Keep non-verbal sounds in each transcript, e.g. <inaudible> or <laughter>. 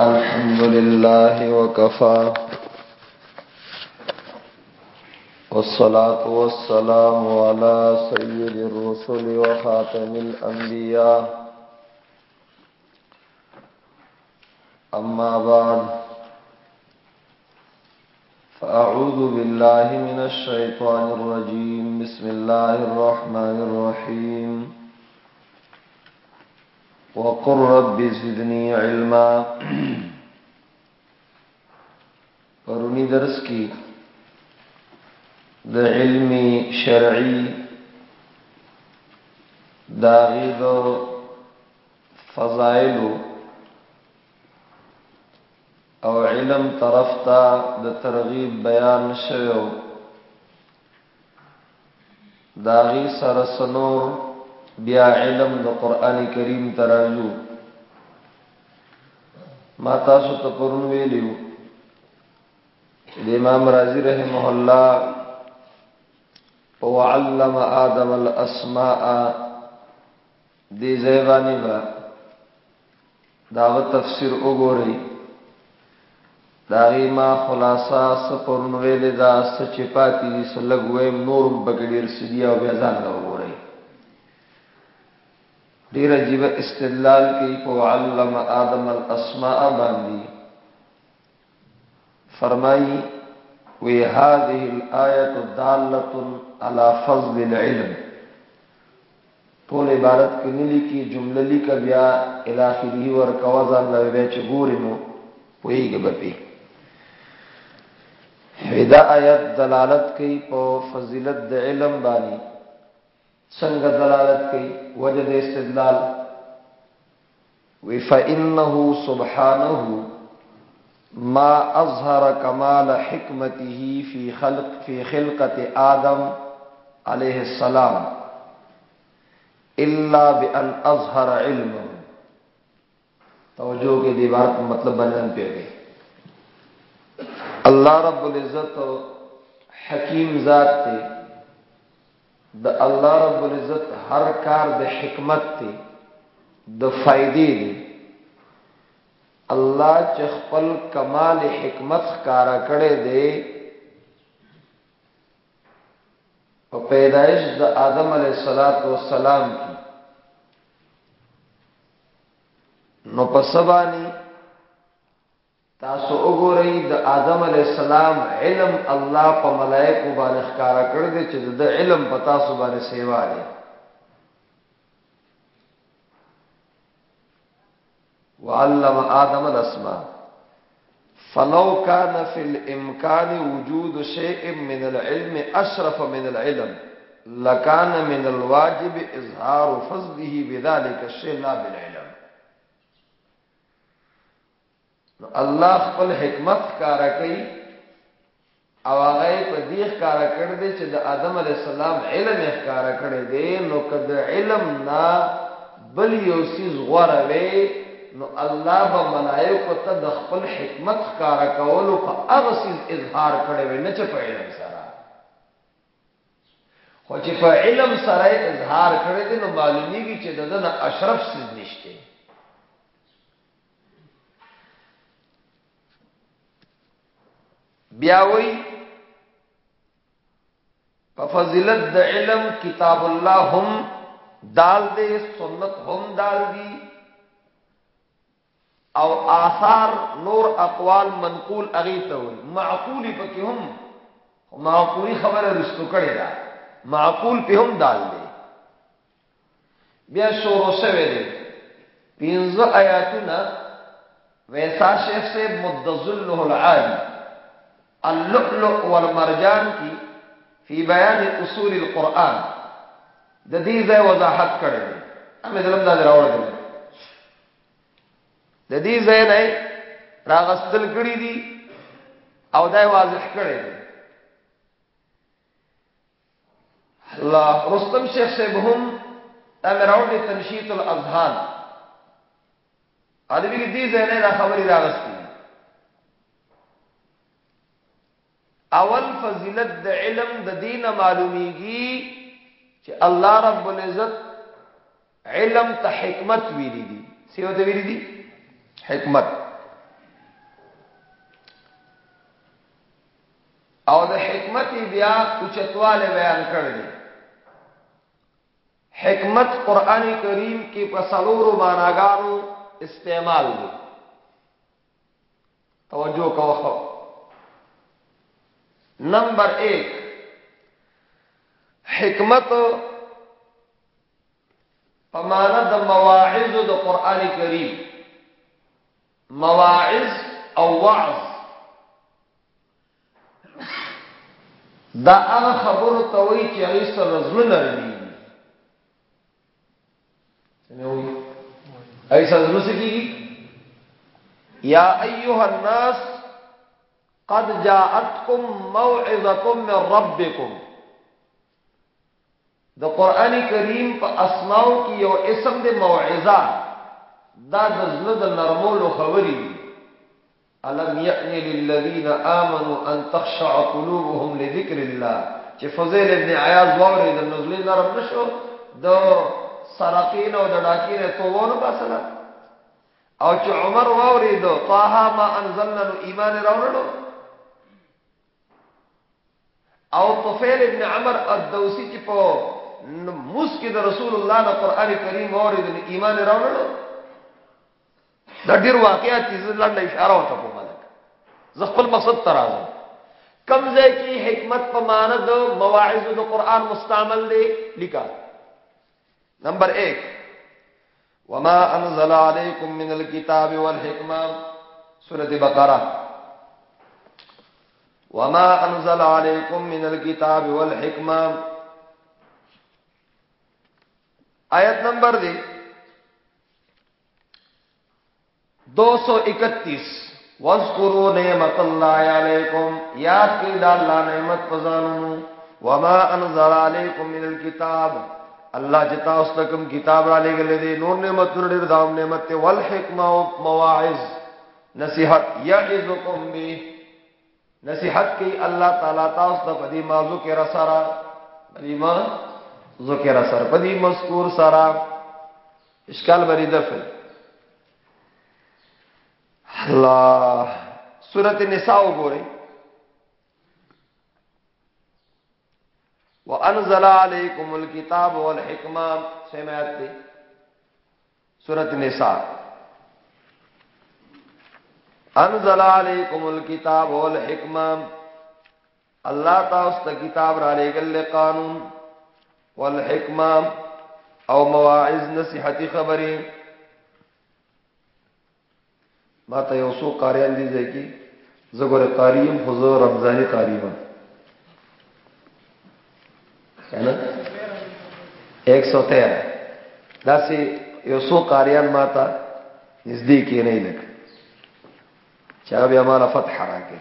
الحمد لله وكفى. والصلاة والسلام على سيد الرسل وخاتم الأنبياء. أما بعد فأعوذ بالله من الشيطان الرجيم. بسم الله الرحمن الرحيم. وقل رب زدني علما. پرونی درس کی؟ د علمی شرعی داغید و فضائل او علم طرف تا د ترغیب بیان شویو. داغی سرسنور بیا علم د قران کریم تراجو ما تاسو ته پرون ویلیو د امام رازی رحمه الله او علم ادم الاسماء دی زیبانی با داو تفسیر وګورئ. داغی ما خلاصا سپرون ویل دا سچ پاتی دی سلګویم نورم بګډیر سدیا او بیا ځان دا وګورئ. ډیر عجیب استدلال کوي په علم آدم الاسماء باندې فرمایي وی هذه الايه داله على فضل العلم. ټول عبارت کې نلی کی جمله لیکه بیا الاخره ور کوازان له وی چې ګوري نو پویږي به هدا آیت دلالت کوي په فضیلت د علم باندې سنگ دلالت کی وجد استدلال. فإنه سبحانه ما أظهر كمال حكمته في خلق في خلقة آدم عليه السلام إلا بأن أظهر علمه. توجہ کے لیے مطلب بنن پہ گئی۔ اللہ رب العزت حکیم ذات تھے د الله رب العزت هر کار د حکمت دی د فائدې دی الله چې خپل کمال حکمت ښکارا کړي دی په پیدایش د آدم علیه السلام کی نو په سبانی تاسو وګورئ د آدم علی السلام علم الله په ملائکه باندې ښکارا کړ دې چې د علم په تاسو باندې سیوا دی وعلم آدم الاسماء فلو كان في الامكان وجود شيء من العلم اشرف من العلم، لكان من الواجب اظهار فضله بذلك الشيء لا بالعلم. الله خپل حکمت کارا کوي او هغه په دې ښکارا کړ دې چې د آدم علی السلام علم ښکارا کړی دی. نو کده علم نا بل یو سیز غوړه وي نو الله به ملائکه ته د خپل حکمت ښکارا کولو په هغه سیز اظهار کړی وي نه چې په علم سره. خو چې په علم سره اظهار کړی دی نو معلومیږي چې دغه اشرف سیز نشته. بیاوی په فضیلت د علم کتاب الله هم دال دے سنت هم دال دی او آثار نور اقوال منقول اغي ته وي معقول پکې هم معقولی خبره رستو کړي دا معقول په هم دال دی. بیا شروع شوه دی. پینځه آیاتونه ویسا شیخ سے مدذله العالی اللؤلؤ والمرجان کی فی بیان اصول القرآن. د دې ځای وضاحت کړی دی. امه دلم دا راوړل د دې ځای نه راغستل کړی دي او دا واضح کړی دی الله رستم شیخ صاحب هم تنشیط الاذهان. ادبی دې ځای نه را خبري راغستې اول فضیلت د علم د دین معلومیږي چې الله رب العزت علم ته حکمت ویلي دي. سیو ته ویلي دي؟ حکمت۔ او د حکمت بیا اوچتوال بیان کړل حکمت قران کریم کې په سلورو معناګانو استعمال دی۔ توجه کوو نمبر 1 حکمت پمانه د مواعظ د قران کریم۔ مواعظ او وعظ. دا هغه خبرو ته وی چې هغه سره زړه نرمي سموي ایسا زړه سکیږي یا ایها الناس قد جاءتكم موعظه من ربكم د قران کریم په اسماء کې یو اسم د موعظه دا د زړه د نرمولو خبرې دي. الم یأن للذین آمنوا ان تخشع قلوبهم لذکر الله؟ چې فضیل ابن عیاض ووري د نزول نرم نشو د سرقین او د ډاکین توونه باسل او چې عمر ووري د طه ما انزلنا ایمان راوړلو. او طفیل ابن عمر الدوسی چې په مسکی د رسول الله د قران کریم ووري د ایمان راوړلو. دا ډیر واقعیت چې لاندې اشاره وته په ملک زه خپل مقصد ترازم کم ځای کې حکمت په معنی د مواعظ د قران مستعمل دی لیکا نمبر 1 وما انزل عليكم من الكتاب والحکمه سورۃ بقرہ. وما انزل عليكم من الكتاب والحکمه آیت نمبر دی. دو سو اکتیس۔ وزقرو نعمت اللہ علیکم۔ یاد کی دا اللہ نعمت پزانو وما انزل علیکم من الكتاب اللہ جتا اس تکم کتاب را لے گلے دے۔ نور نعمت نور دام نعمت تے۔ والحکمہ و مواعظ۔ نصیحت یعظکم بی۔ نصیحت کی اللہ تعالیٰ تا اس تا پدی مازو کے رسارا پدی ما ذکر سر پدی مذکور سارا۔ اشکال بری دفل اللہ سورت نساء گورے وَأَنزَلَ عَلَيْكُمُ الْكِتَابَ وَالْحِكْمَةَ سمعت تھی سورت نساء انزل علیکم الکتاب والحکمہ اللہ تا اس کتاب را لے گل قانون والحکمہ او مواعظ نصیحتی خبری ما ته یو څو قاریان دي ځکه زګور قاریم حضور رمضانی قاریما کنه 113 داسې یو څو قاریان ما ته نزدیک نه لګ چا بیا مالا فتح راکې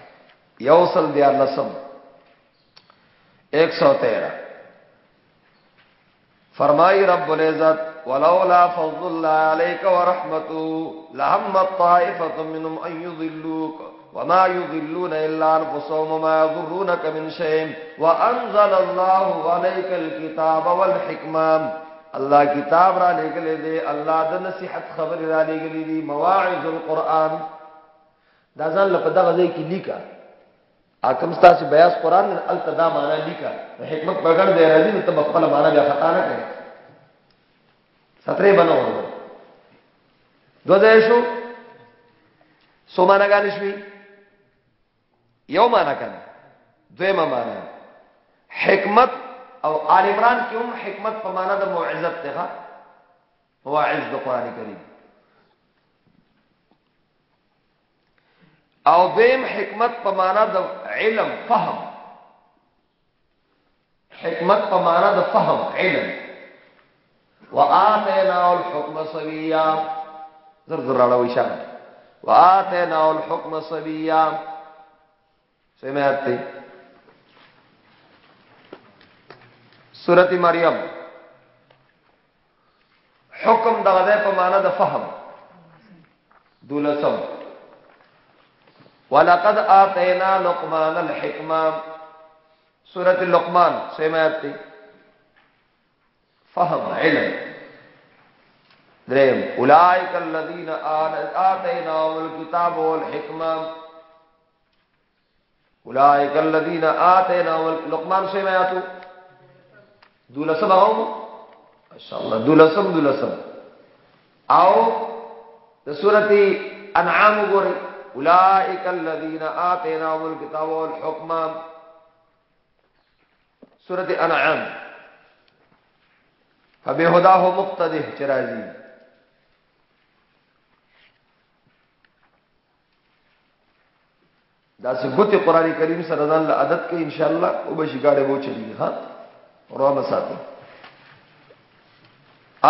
یو سل دیار لسم 113 فرمائی رب العزت ولولا فضل الله عليك ورحمته لهم الطائفة منهم أن يضلوك وما يضلون إلا أنفسهم وما يضرونك من شيء وأنزل الله عليك الكتاب والحكمة الله کتاب را لګلې دي الله د نصيحت خبر را لګلې دي مواعظ القرآن. دا ځان په دغه ځای کې لیکا اکم ستاسو بیاس قران قرآن التدا معنا لیکا حکمت پرګړ دی، راځي نو ته خپل معنا بیا خطا نه کړې. سترې بنو دو ځای شو۔ سو معنا غانې شوي یو معنا کنه دویمه معنا حکمت او آل عمران کې هم حکمت په معنا د موعظت ته مواعظ د قران کریم۔ او دیم حکمت په معنا د علم فهم حکمت په معنا د فهم علم۔ وآتینا الحكم صبيا. زر زر راړو اشاره وآتینا الحكم صبيا. سمعت سورۃ مریم حکم دغه په معنا د فهم. دولسم. ولقد آتینا لقمان الحکمہ سورت لقمان. سمعت تھی فهم علم۔ دریم اولئک الذین آتیناهم الكتاب والحکمہ۔ اولئک الذین آتینا لقمان سے میں آتو دولسم آؤ ماشاءاللہ، دولسم دولسم۔ آؤ سورت انعام گوری۔ اولئک الذین آتینا الکتاب والحکم سورت انعام۔ فبهداه مقتدی چرازی دا سے گت قرآن کریم سره ځان له عادت کې ان شاء الله او به شګاړه وو چلی ها رو مساته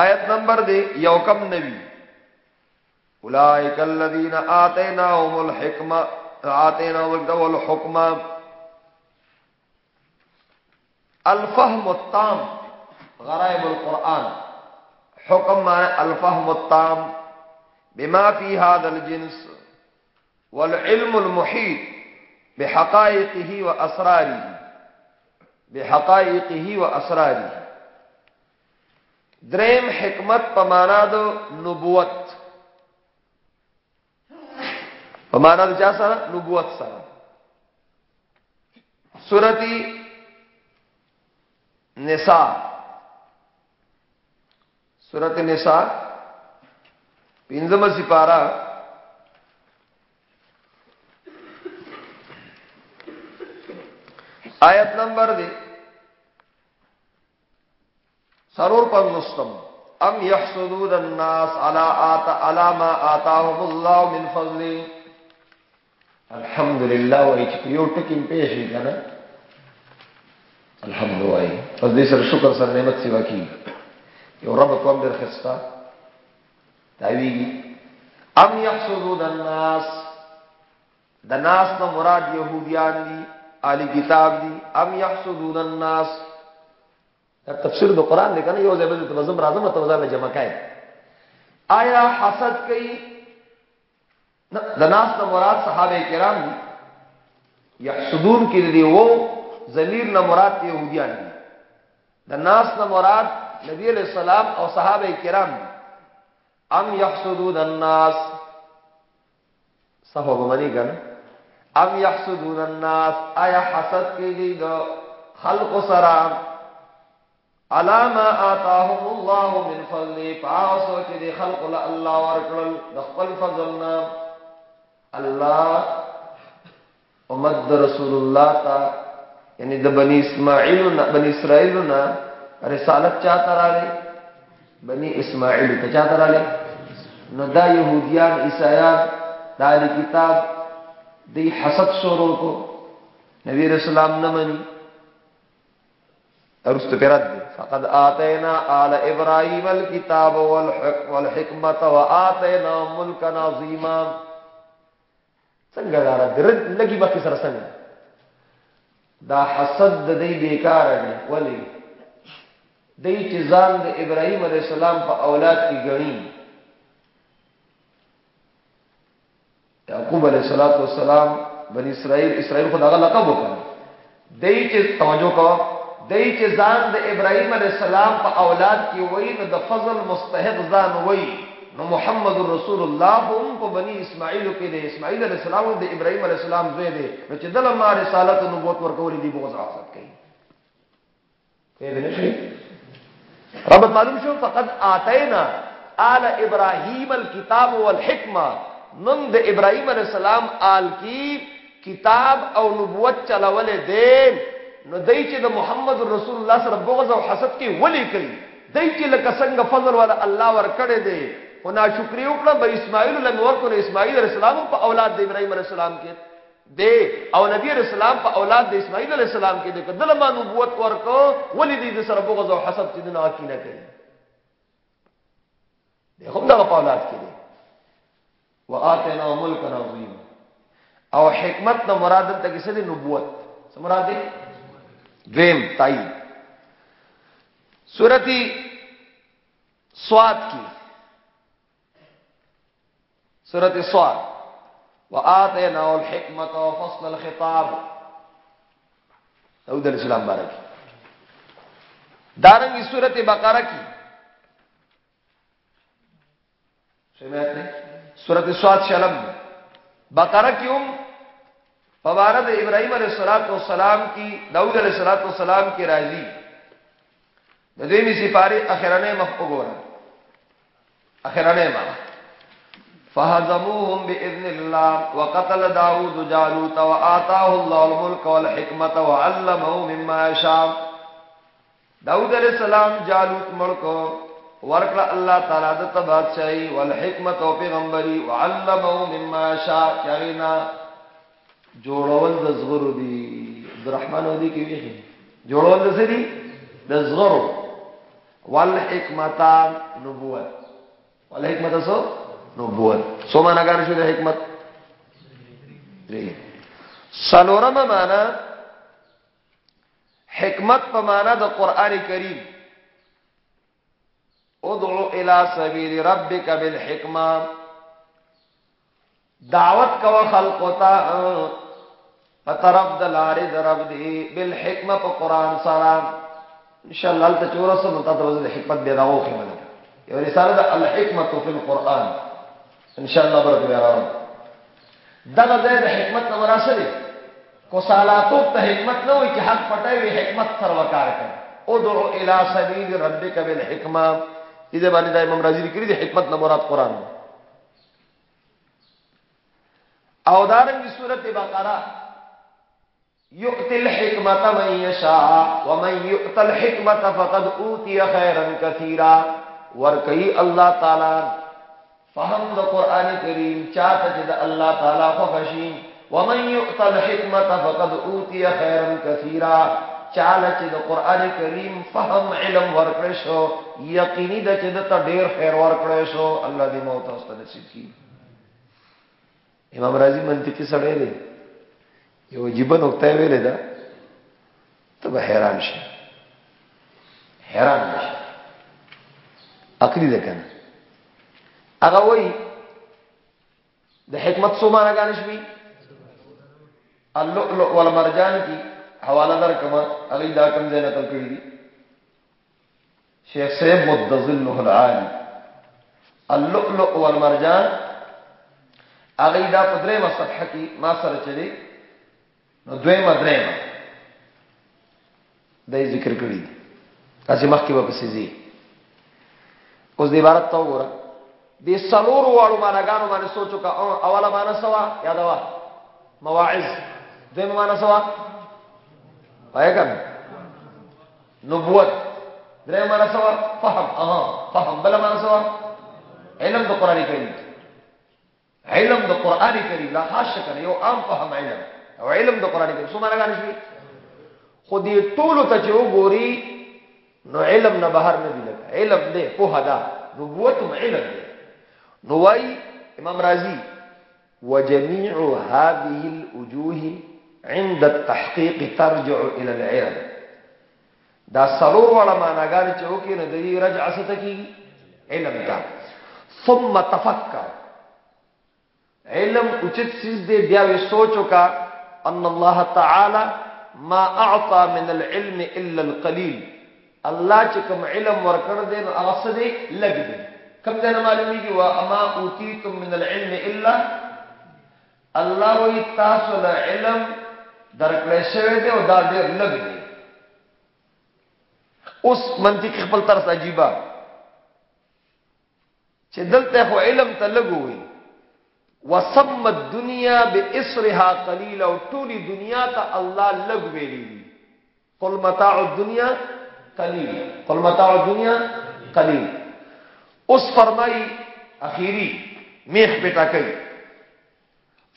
آیت نمبر دی یو کم نبی۔ اولائک الذین آتیناهم الحکمه آتیناهم الحکمه الفهم التام غرائب القرآن، حکم معنی الفهم التام بما في هذا الجنس والعلم المحيط بحقائقه واسراره بحقائقه واسراره دریم حکمت پمانا دو نبوت۔ پمانا دو چا سره نبوت سره سورتی نساء۔ سورت نساء پنځم سپارہ آیت نمبر دی. سرور پر مستم ام یحسدون الناس علی آتا علی ما آتاهم اللہ من فضل. الحمدللہ وای چې یو ټکی پیش وی کنه. الحمد وای. پس دې سره شکر سره نعمت سیوا کی یو رب کوم در خستا. داویږي ام یحسدون الناس. د ناس نو مراد يهوديان دي علی کتاب دی ام یحسدون الناس. دا تفسیر د قران دی کنه یو ځای به تنظیم راځم ته وځه جمع کای آیا حسد کوي؟ د ناس د مراد صحابه کرام دي. یحسدون کې دی وو ضمیر نه مراد يهوديان دي. د ناس نه مراد نبی علیہ السلام او صحابه کرام، ام یحسدون الناس. صحابه منی کنه ام یحسدون الناس. آیا حسد کی دی دو خلق سرام. علاما آتاهم الله من فضل پاسو چې دی خلق له الله ورکړل د خپل فضلنا الله امد رسول الله تا. یعنی د بنی اسماعیل نه بنی اسرائیل نه رسالت چا تراله بنی اسماعیل ته چا تراله نو دا يهوديان عیسایان دا کتاب دی حسد شروع کو نبی رسول اللہ نہ ارست پیرد دی فقد آتینا آل ابراہیم الكتاب والحکمت و آتینا ملکا نظیما سنگا دارا درد لگی باقی سر سنگا۔ دا حسد دی بیکار دی ولی۔ دی چیزان دی ابراہیم علیہ السلام پا اولاد کی گنی یعقوب علیہ الصلوۃ والسلام بنی اسرائیل اسرائیل خدا کا لقب وکړ. دای چې، توجه کو دای چې ځان د ابراهیم علیہ السلام په اولاد کې وای نو د فضل مستحق ځان وای نو محمد رسول الله هم په بنی اسماعیل کې د اسماعیل علیہ السلام د ابراهیم علیہ السلام زوی دی. نو چې دله ما رسالت نبوت ورکول دي بغض حاصل کړي په دې نشي رب معلوم شو؟ فقط آتینا آل ابراهیم الكتاب والحکمه نن د ابراهيم عليه السلام آل کی کتاب او نبوت چلولې دي نو دای چې د محمد رسول الله سره بغض او حسد کې ولي کوي دای چې لکه څنګه فضل والا الله ور کړې دي او ناشکری وکړه به اسماعیل له نور کو اسماعیل علیہ السلام په اولاد د ابراهيم عليه السلام کې دے او نبی علیہ السلام په اولاد د اسماعیل علیہ السلام کې د کدل ما نبوت ورکو ولې دې سره بغض او حسد چې نه اکی عقیده کوي دغه په اولاد کې دي وآتنا ملکا عظیم او حکمت نہ مراد تک کسی دی نبوت۔ څه مراد سمراد دویم تائی سورتی سواد کی۔ سورت سواد۔ وآتنا الحکمت و فصل الخطاب. داود علیہ السلام بارک. دارنگی سورت بقرہ کی. سمعت نہیں؟ سورت سواد شلم. بقرہ کیوں فوارد ابراہیم علیہ السلاۃ والسلام کی، داؤد علیہ السلاۃ والسلام کی راضی. ندیمی سپاری اخرانے مفقورا اخرانے ما فهزموهم باذن الله وقتل داوود جالوت واتاه الله الملك والحكمه وعلمه مما يشاء. داوود علیہ السلام جالوت ملک ورکل الله تعالی د بادشاہي والحکمت او پیغمبري وعلمه مما يشاء. چرینا جوړول د زغرو دي عبدالرحمن ودی کې وی جوړول د سری د زغرو والحکمت نبوت والحکمت سو؟ نبوت. سو معنا ګار شو د حکمت سلورم معنا حکمت په معنا د قران کریم. ادعو الى سبيل ربك بالحکمه. دعوت کو خلق تا دلاری درب دی، بالحکمه په قران سره. ان شاء الله ته چورسه حکمت به راو خمل یو رساله الحکمت فی القران ان شاء الله برکه راو دغه د حکمت نو راسره کو سالاتو ته حکمت نه وي چې حق پټای وي حکمت سره وکړ کړ ادعو الى سبیل ربک بالحکمه. دې باندې د امام رازی لیکلي د حکمت نه مراد قران او دارنګ سورته بقره. يؤتي الحكمة من يشاء ومن يؤت الحكمة فقد أوتي خيرا كثيرا وركي الله تعالى فهم د قران کریم چاته چې د الله تعالی خو خشي ومن يؤت الحكمة فقد أوتي خيرا كثيرا چاله چې د قران کریم فهم علم ورکړې شو، یقیني د چې د ډېر خیر ورکړې شو. الله دې موت واست نصیب کړي. امام رازی منطقي سره دی. یو جیبه نقطه ویلې ده. ته به حیران شې. حیران شې. عقلی ده کنه هغه وای د حکمت سو معنا غانې شوي اللؤلؤ والمرجان کی حواله در کما هغه دا ځای نقل کړی دي. شیخ صاحب مدظله العالی. اللؤلؤ والمرجان هغه دا په درېمه صفحه کې ما سره چلی نو دویمه درېمه دای ذکر کړی تاسو مخکې به پسې زی اوس دې عبارت ته وګوره دې سلور واړو معناګانو باندې سوچو کا اوله معنا سوا یادوا مواعظ. دویمه معنا سوا پای کړه نبوت. درېمه معنا سوا فهم. اها. فهم. بل معنا سوا علم د قران کریم. علم د قران کریم. لا خاص یو عام فهم علم. او علم د قران کریم. څومره غانې شي خو دې ټولو ته چې وګوري، نو علم نه بهر نه دی لګا علم دې په هدا نبوت علم دې نو وايي امام رازي وجميع هذه الوجوه عند التحقيق ترجع الى العلم دا سلور ولا معناګان چې وکي نه دی رجع ستکی علم دا ثم تفکر. علم اچت سیز دے بیا وی سوچو کا ان الله تعالی ما اعطى من العلم الا القليل. الله چې کوم علم ورکړ دې نو هغه څه دې لګ دې کوم ځای معلومیږي وا اما اوتیتم من العلم الا الله وی تاسو له علم درکړې شوی دی او دا ډېر لګ دی. اوس منطق خپل طرف عجیبه. چې دلته خو علم ته لګوي وسم الدنيا باسرها قليل او ټولي دنیا ته الله لګ ویلي قل متاع الدنيا قليل. قل متاع الدنيا قليل. اوس فرمای اخیری میخ پټا کوي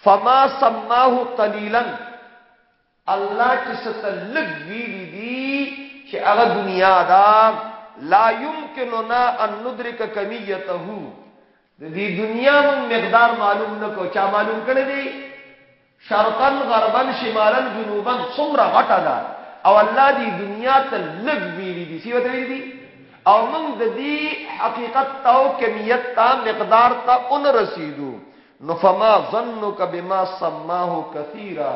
فما سماه قليلا۔ الله چې ستلګ ویلي دي چې هغه دنیا دا لا يمكننا ان ندرك كميته د دې دنیا مون مقدار معلوم نکو چا معلوم کړی دی؟ شرقن غربن شمالن جنوبن څومره غټه ده او الله دې دنیا ته لګ ویلي دي سی وته ویلي او موږ د دې حقیقت او کمیت تا مقدار تا ان رسیدو. نو فما ظنك بما سماه كثيرا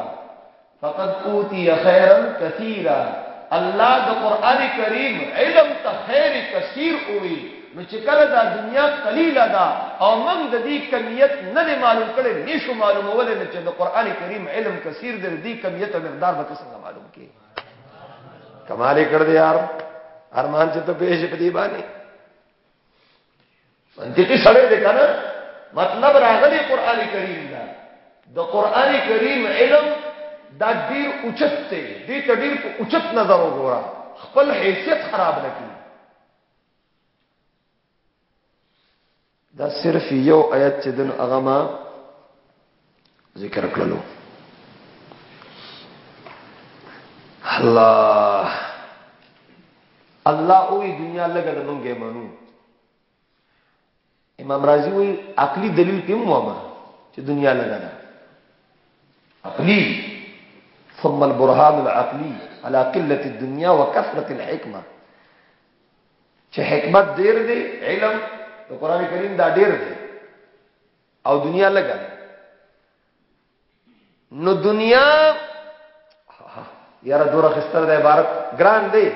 فقد اوتي خيرا كثيرا الله د قران کریم علم ته خیر کثیر اوي نو چې کله دا دنیا قلیله ده او موږ د دې کمیت نه معلوم کړي نشو معلومول نه چې د قران کریم علم کثیر دی دې کمیت او مقدار به څنګه معلوم کی. کمال کړ دې یار. ارمان چې ته پېښ پدی باندې منطقي سره دې کنه مطلب راغلی قران کریم دا د قران کریم علم دا ډیر اوچت دی دې ته ډیر اوچت نظر وګوره خپل حیثیت خراب نکړي دا صرف یو آیت چې دن هغه ذکر کړلو الله الله او دنیا لګه د مونږه منو. امام رازی وی عقلی دلیل پیم وما چې دنیا لګه ده عقلی ثم البرهان العقلی على قله الدنيا وكثره الحكمه چې حکمت ډیر دی علم د قران کریم دا ډیر دی او دنیا لګا نو دنیا یاره دوره خستر د عبارت ګران دی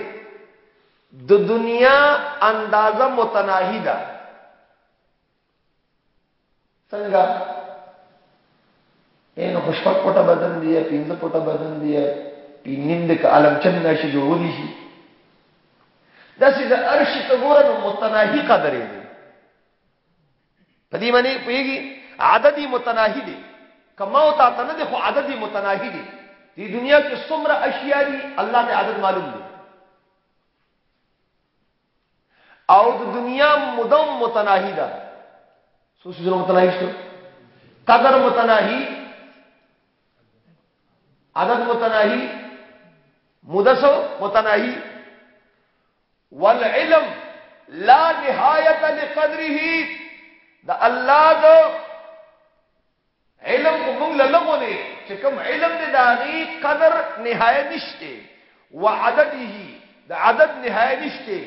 د دنیا اندازه متناهی ده. څنګه؟ اینو خوشپک پټه بدن دی پینځه پټه بدن دی پینیم د عالم چن نشي جوړولی شي دا چې د ارش ته ګورنو متناهی قدرې دی پدې باندې پیږي عددي متناهي دي. کما او تا ته نه خو عددي متناهي دي. دې دنیا کې څومره اشیاء دي الله ته عدد معلوم دي او د دنیا مدم متناهي ده سو څه متناهي شو۔ قدر متناهي عدد متناهي مدسو متناهي والعلم لا نهايه لقدره دا الله دو علم کو مونږ له چې کوم علم دې داغي قدر نهایت نشته وعدده دا عدد نهایت نشته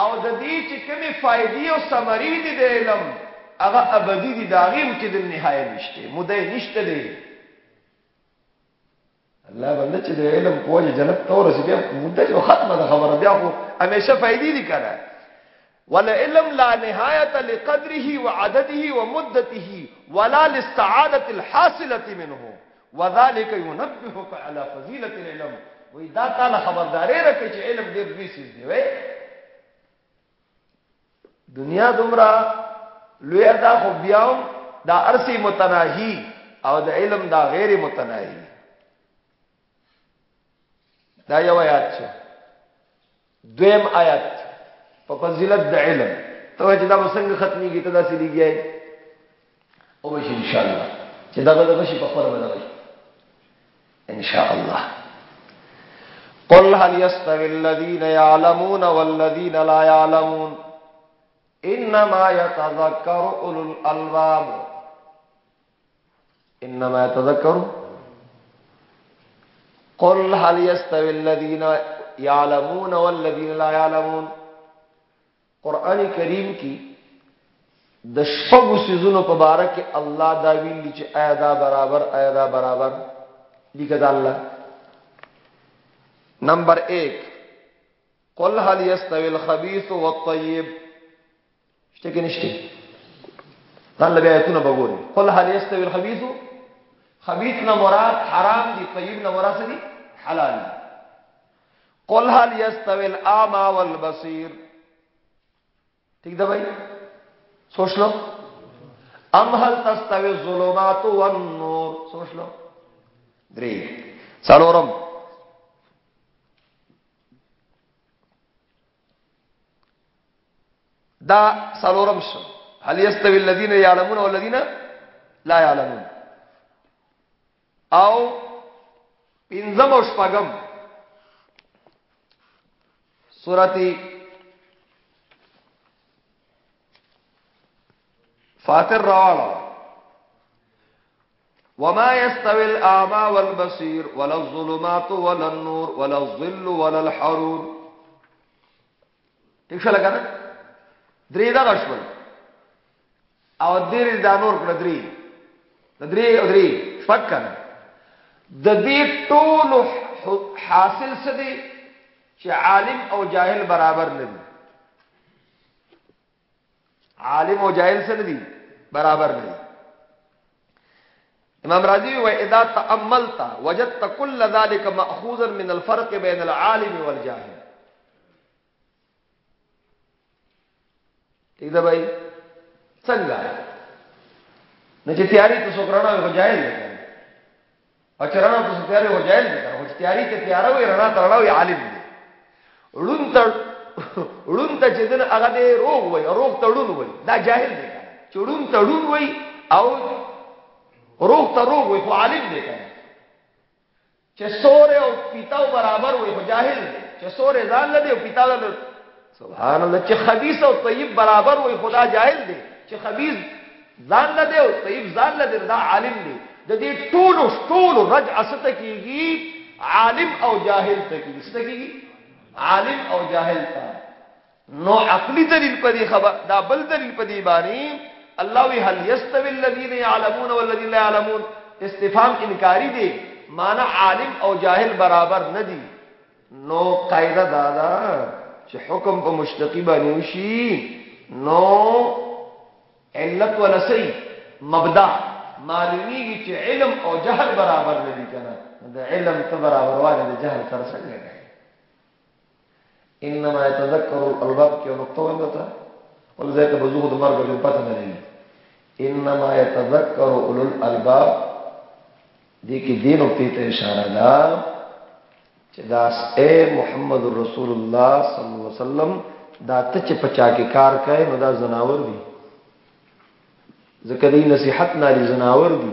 او د دې چې کومه فائدې او ثمرې دي د علم، هغه ابدي دي داغي چې د نهایت نشته مده نشته دی. الله بنده چې د علم په جنت تور تورسي بیا مده جو ختمه ده خبره، بیا خو همیشه فائدې دي کړه ولعلم لا نهاية لقدره وعدده ومدته ولا للسعادة الحاصلة منه. وذلك ينبهك على فضيلة العلم. وإذا قال خبرداري رکھے چې علم ډیر دوی سیز دی وای دنیا دومره لوی دا خو بیاوم دا ارسی متناهی او د علم دا غیر متناهی دا یو آیات شو دویم آیات په فضیلت د علم. ته چې دا څنګه ختميږي ته دا سړيږي او به ان شاء الله. چې دا به شي په خبره بدلږي ان شاء الله. قل هل يستوي الذين يعلمون والذين لا يعلمون؟ انما يتذكر اولو الالباب انما يتذكر. قل هل يستوي الذين يعلمون والذين لا يعلمون. قران کریم کی د شپږو سيزونو په باره کې الله دا ویلي چې آیا دا برابر، آیا دا برابر. لیکه الله. نمبر 1 قل هل يستوي الخبيث والطيب. شک نشته نن له آیتونه وګورئ قل هل یستوی الخبیث خبیث نہ مراد حرام دی طیب نہ مراد دی حلال. قل هل یستوی الأعمى والبصیر ٹھیک ده بھائی سوچ لو أم هل تستوی الظلمات والنور؟ سوچ لو درې څلورم دا څلورم شو هل يستوي الذين يعلمون والذين لا يعلمون؟ أو پنځم أو شپږم سورتي فاتر روالا وما يستوي الأعمى والبصير ولا الظلمات ولا النور ولا الظل ولا الحرور. ٹھیک شو لگا نا؟ دری دا غشول او دری دا نور کړه دری د دری او دری شپک کنه. د دې ټول حاصل څه دی؟ چې عالم او جاهل برابر نه دي. عالم او جاهل سره دي؟ برابر نه امام راضی و اذا تاملت وجدت كل ذلك ماخوذا من الفرق بين العالم والجاهل ٹھیک ده بھائی؟ څنګه نه چې تیاری ته څوکرانه هو جاهل دی او چرانه ته تیاری هو جاهل دی او چې تیاری ته تیار وي رڼا ترړاوي عالم دی ړون ته ړون ته چې دن هغه دی روغ وای روغ تړون وای دا جاهل دی چړون تړون وای او روغ ته روغ وای خو عالم دی چې سورې او پیتاو برابر وای خو جاهل دی چې سورې ځان لدی او پیتاو له سبحان الله چې خبيث او طيب برابر وای خدا جاهل دی چې خبيث ځان لدی او طيب ځان لدی دا عالم دی۔ د دې ټول ټول رجع ست کیږي عالم او جاهل ته کیږي ست کیږي عالم او جاهل تا۔ نو عقلی دلیل پدی خبر، دا بل دلیل پدی بانی، اللہ وی حل یستوی الذین یعلمون والذین لا یعلمون۔ استفهام انکاری دی مانا عالم او جاهل برابر ندی۔ نو قاعده دادا چې حکم په مشتقی باندې شي نو علت ولسی مبدا معلومیږي چې علم او جهل برابر ندی کنه د علم ته برابر وایي د جهل سره څنګه انما يتذكر الالباب کې نقطه ونده ولذلك بزوغ د مرګ په پته نه لري انما يتذكر اولو الالباب دې کې دین او ته اشاره ده چې دا اے محمد رسول الله صلی الله علیه وسلم دا ته چې پچا کې کار کوي نو دا زناور دي ذکر دې نصيحت نه لري زناور دي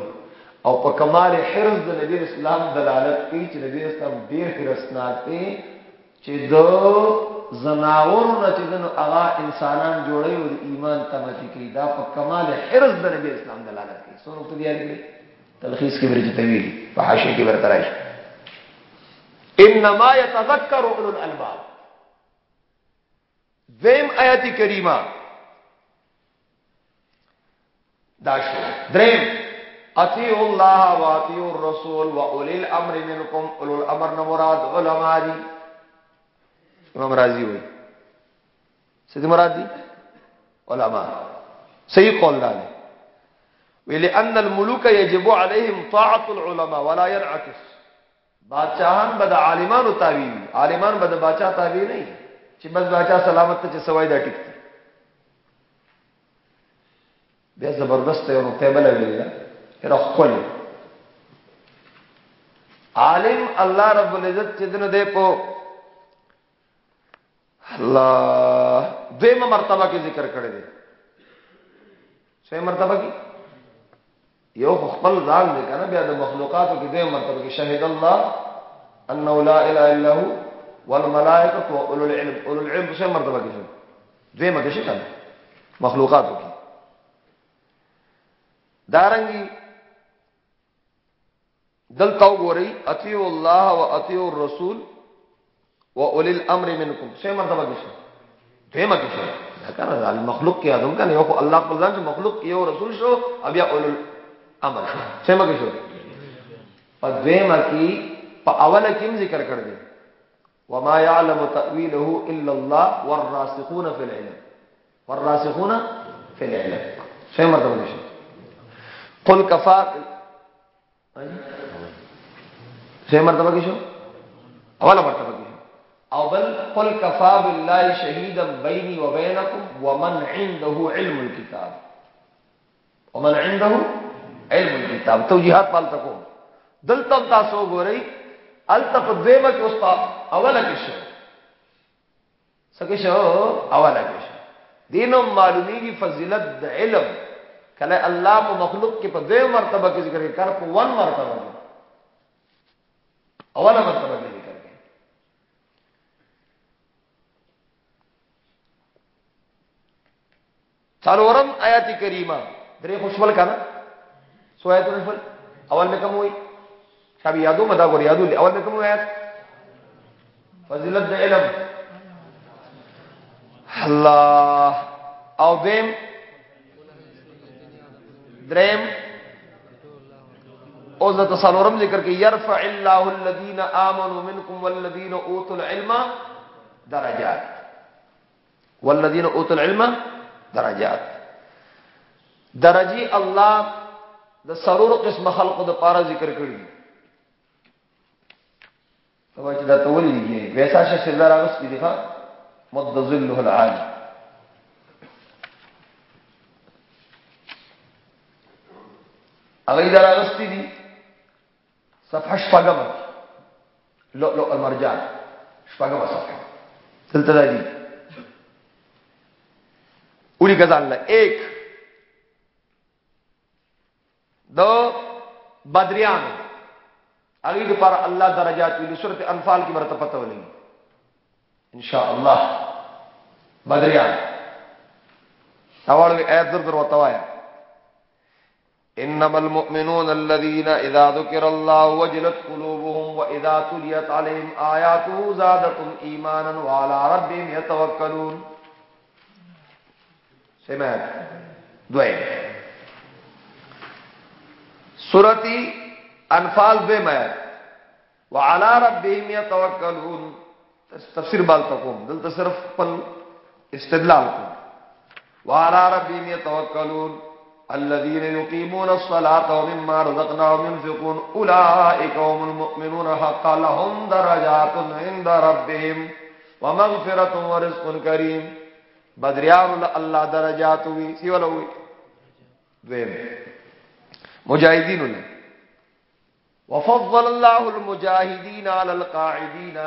او په کمال حرز د نبی اسلام دلالت کوي چې نبی اسلام ډیر حرسناک دی چې دو زناورو نه چې دنو هغه انسانان جوړي او ایمان تمتی کوي دا په کمال حرز د نبی اسلام دلالت کوي سونو ته دی تلخیص کې ورته طویل په حاشیه کې ورته راشي انما يتذكر اولو الالباب. ذم آیت کریمه دا شو. دریم اطیع الله واطیع الرسول واولی الامر منکم. اولو الامر مراد علماء دي امام راضی ہوئی. سید مراد دی؟ علماء. صحیح قول دانے. ویلی الملوک یجب علیہم طاعت العلماء ولا ينعكس بادشاہان بد عالمان تابعی عالمان بد بادشاہ تابعی نہیں چې بس بادشاہ سلامت ته چې سوای دا ټیک بیا زبردست یو تیبل ویل دا خپل عالم الله رب العزت چې دنه دې په اللہ دیم مرتبہ کی ذکر کرے دے سوی مرتبہ کی یو خپل ځان دې کنه بیا د مخلوقاتو کې دیم مرتبہ کې شهید الله أنه لا إله إلا هو والملائکه وأولو العلم. أولو العلم سوی مرتبہ کې شو؟ دیم کې شي کنه مخلوقاتو کې دارنګي دل تو ګوري اطیع الله أو اطیع الرسول و اول الامر منکم. څه مرتبه کې شو؟ دیمه کې شو دا کنه المخلوق کې آدم کنه یو الله په ځان مخلوق کې یو رسول شو بیا اول الامر څه مګه شو؟ په دیمه کې په اوله کې ذکر کړ دې وما يعلم تاويله الا الله والراسخون في العلم. والراسخون في العلم. څه مرتبه کې شو قل كفى څه مرتبه کې شو اوله مرتبه کې او بل قل كفى بالله شهيدا بيني وبينكم ومن عنده علم الكتاب. ومن عنده علم الكتاب. توجيهات پال تکو. دلتم تاسو ګورئ التف دیمه کې اوس اوله کې شو سکه شو اوله کې شو دینو معلومیږي فضیلت د علم. کله الله په مخلوق کې په دیو مرتبه کې ذکر کړ په ون مرتبه اوله مرتبه کې سالورم آیات کریمہ. درې خوشبل کنه سو آیات خوشبل اول میں کم ہوئی شابی یادو مدا ګور، یادو اول میں کم آیات فضیلت د علم. الله. او دیم، دریم او ذات سالورم ذکر کې يرفع الله الذين امنوا منكم والذين اوتوا العلم درجات. والذين اوتوا العلم درجات. درجی الله د سرور قسم خلق د پاره ذکر کړی أو چې دا تول دیږي ویسا شه سردار اوس کی دفاع مد ظله العالي اغه دا راغستی دي صفحه شپږم لؤلؤ المرجان. شپږم صفحه. دلته دی اولی غزال له 1 دو بدریان اگی کے پار اللہ درجات ویلی صورت انفال کی برت پتہ ولیں انشاءاللہ. بدریان. اوڑ ایت در در وتوایا انما المؤمنون الذين اذا ذكر الله وجلت قلوبهم واذا تليت عليهم اياته زادتهم ايمانا وعلى ربهم يتوكلون سمعت. دوئے سورتی انفال بے میں وعلى ربهم يتوكلون تفسیر بال تقوم دل صرف پل استدلال کو۔ وعلى ربهم يتوكلون الذين يقيمون الصلاة ومما رزقناهم ينفقون أولئك هم المؤمنون حقا لهم درجات عند ربهم ومغفرة ورزق كريم بدریان اللہ درجات ہوئی سی والا ہوئی۔ دویم۔ مجاہدین نے۔ وفضل اللہ المجاہدین علی القاعدین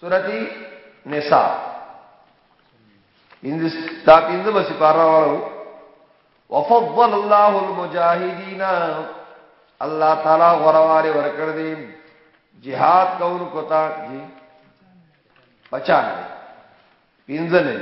سورتی نساء تا پینزم سپارا والو وفضل اللہ المجاہدین اللہ تعالی غروار ورکر دین جہاد کون کو تا؟ جی بچانے۔ پینزنے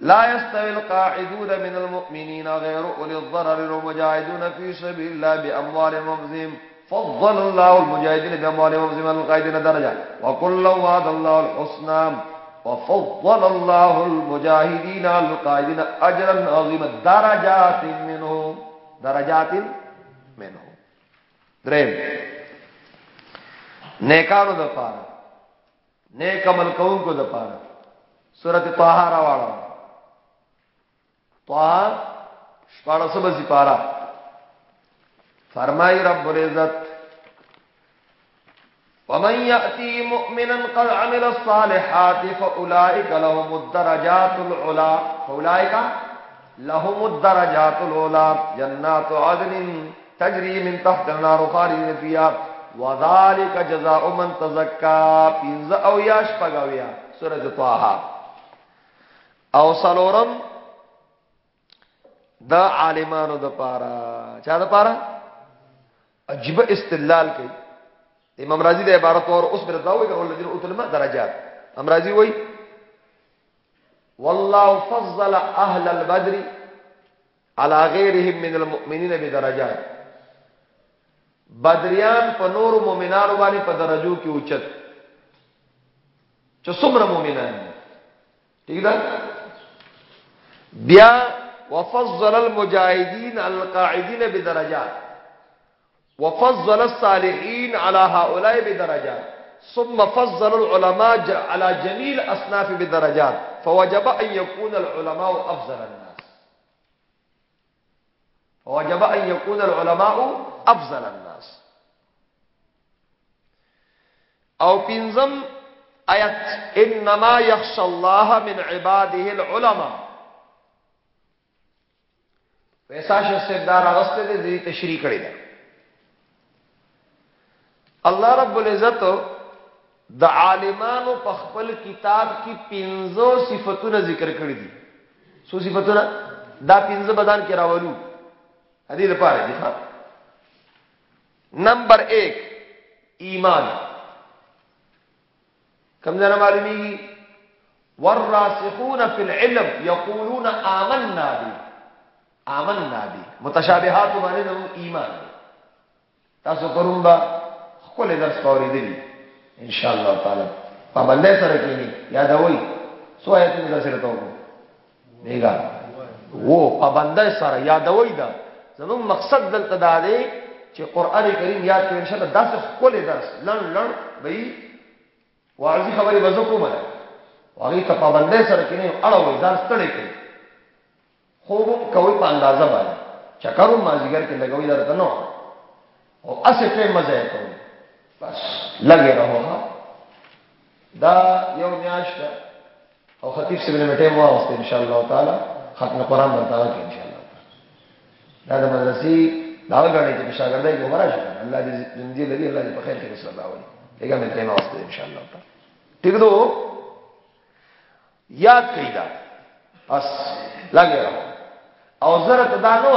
لا يستوي القاعدون من المؤمنين غير أولي الضرر والمجاهدون في سبيل الله بأموالهم وانفسهم فضل الله المجاهدين بأموالهم وانفسهم القاعدين درجة. وكل وعد الله الحسنى. وفضل الله المجاهدين على القاعدين أجرا عظيما. درجات منه درجات منه دریم. نیکانو د پاره نیک عمل کوونکو د پاره سورته طه راوړل شپاڑا سب سپارا فرمائی رب العزت، ومن يأتي مؤمنا قد عمل الصالحات فأولئك لهم الدرجات العلا فأولئك لهم الدرجات العلا جنات عدن تجري من تحت النار خالدين فيها۔ وذلك جزاء من تزكى۔ پینز او یاش پگویا سورة طه۔ او سلورم د عالمانو د پارا. چا د پارا؟ عجیب استدلال کوي امام رازی د عبارت اور اس پر داوی کہ الذين اوتوا العلم درجات. امام رازی وای والله فضل اهل البدر على غيرهم من المؤمنين بدرجات. بدریان په نور مؤمنانو باندې په درجو کې اوچت. چې څومره مؤمنان دي ٹھیک ده بیا وفضل المجاهدين القاعدين بدرجات. وفضل الصالحين على هؤلاء بدرجات. ثم فضل العلماء على جميع الاصناف بدرجات. فوجب ان يكون العلماء افضل الناس. فوجب ان يكون العلماء افضل الناس. او بنظم ايات انما يخشى الله من عباده العلماء. ویسا شخص دار اغسطه ده دی تشریح کړی ده الله رب العزت د عالمانو په خپل کتاب کې پنځو صفاتونه ذکر کړی دي سو صفاتونه دا پنځه بدن کې راولو۔ هدي لپاره دي ها نمبر 1 ایمان۔ کم ځنه معلومیږي والراسخون فی العلم یقولون آمنا به آمنا بی متشابهات باندې نو ایمان. تاسو پرون با خپل درس اوریدلی ان شاء الله تعالی پابندې سره کینی یادوي سو آیت در سره تو دیګا وو پابندې سره یادوي دا. زموږ مقصد دلته دا دی چې قران کریم یاد کړئ ان شاء الله داسې خپل درس لړ لړ به واعظي خبرې وځو کومه. واغې ته پابندې سره کینی اړه وې ځان ستړي کړئ خوبم کوي په اندازه باندې. چکرم مازیګر کې لګوي درته نو او اسه په مزه کوي بس لګي رہو دا یو میاشت او خطیب سے نے میټه مو واست ان شاء الله تعالی ختم قرآن برتاو کې ان شاء الله دا د مدرسې دا غړي چې شاګردای کې ورا شي. الله دې زندګي لري الله دې په خیر کې صلی الله علیه دغه میټه مو واست ان شاء الله تعالی. ٹھیک دو یاد کیدا. بس لګي رہو او زره دا نو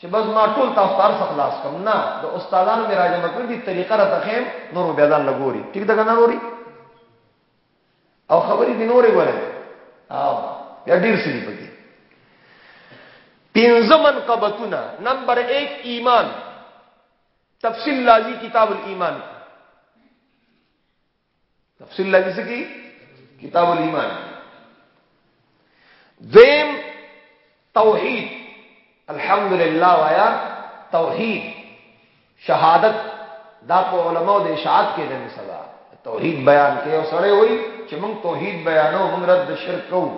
چې بس ما ټول تاسو تر څخه خلاص کوم نه د استادانو می راځم کړ دي طریقه را تخیم نور بیا ځان لګوري ټیک ده کنه نوري او خبرې دي نورې وره او بیا ډیر سړي پکې. پینځمن قبتنا نمبر 1 ایمان. تفصیل لازی کتاب الایمان. تفصیل لازی کی؟ کتاب الایمان. دیم توحید. الحمدللہ وایا توحید. شهادت دا په علماء د اشاعت کې د سزا توحید بیان کې او سره وي چې موږ توحید بیانو موږ رد شرک کوو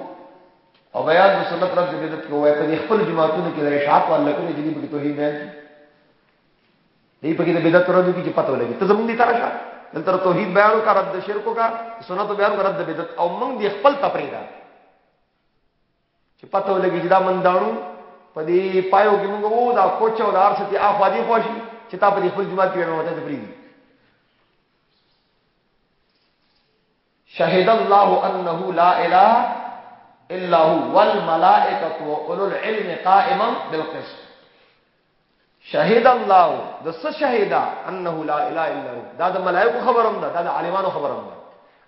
او بیان د سنت رد بدعت کوو په خپل جماعتونو کې د اشاعت والله کې چې په توحید بیان دی په کې د بدعت رد کې پته ولګي ته زموږ دي ترشا دلته توحید بیانو کا رد شرک کا سنت بیان کا رد بدعت. او موږ د خپل تفریدا چې پته ولګي چې دا مندانو په دې پایو کې موږ وو دا کوچ او دار ستي افادي خوشي چې تا په دې خپل جماعت کې وته ته پریدي شهد الله انه لا اله الا هو والملائکه واولو العلم قائما بالقسط شهد الله د څه شهدا انه لا اله الا هو دا د ملائکه خبرم ده دا د عالمانو خبرم ده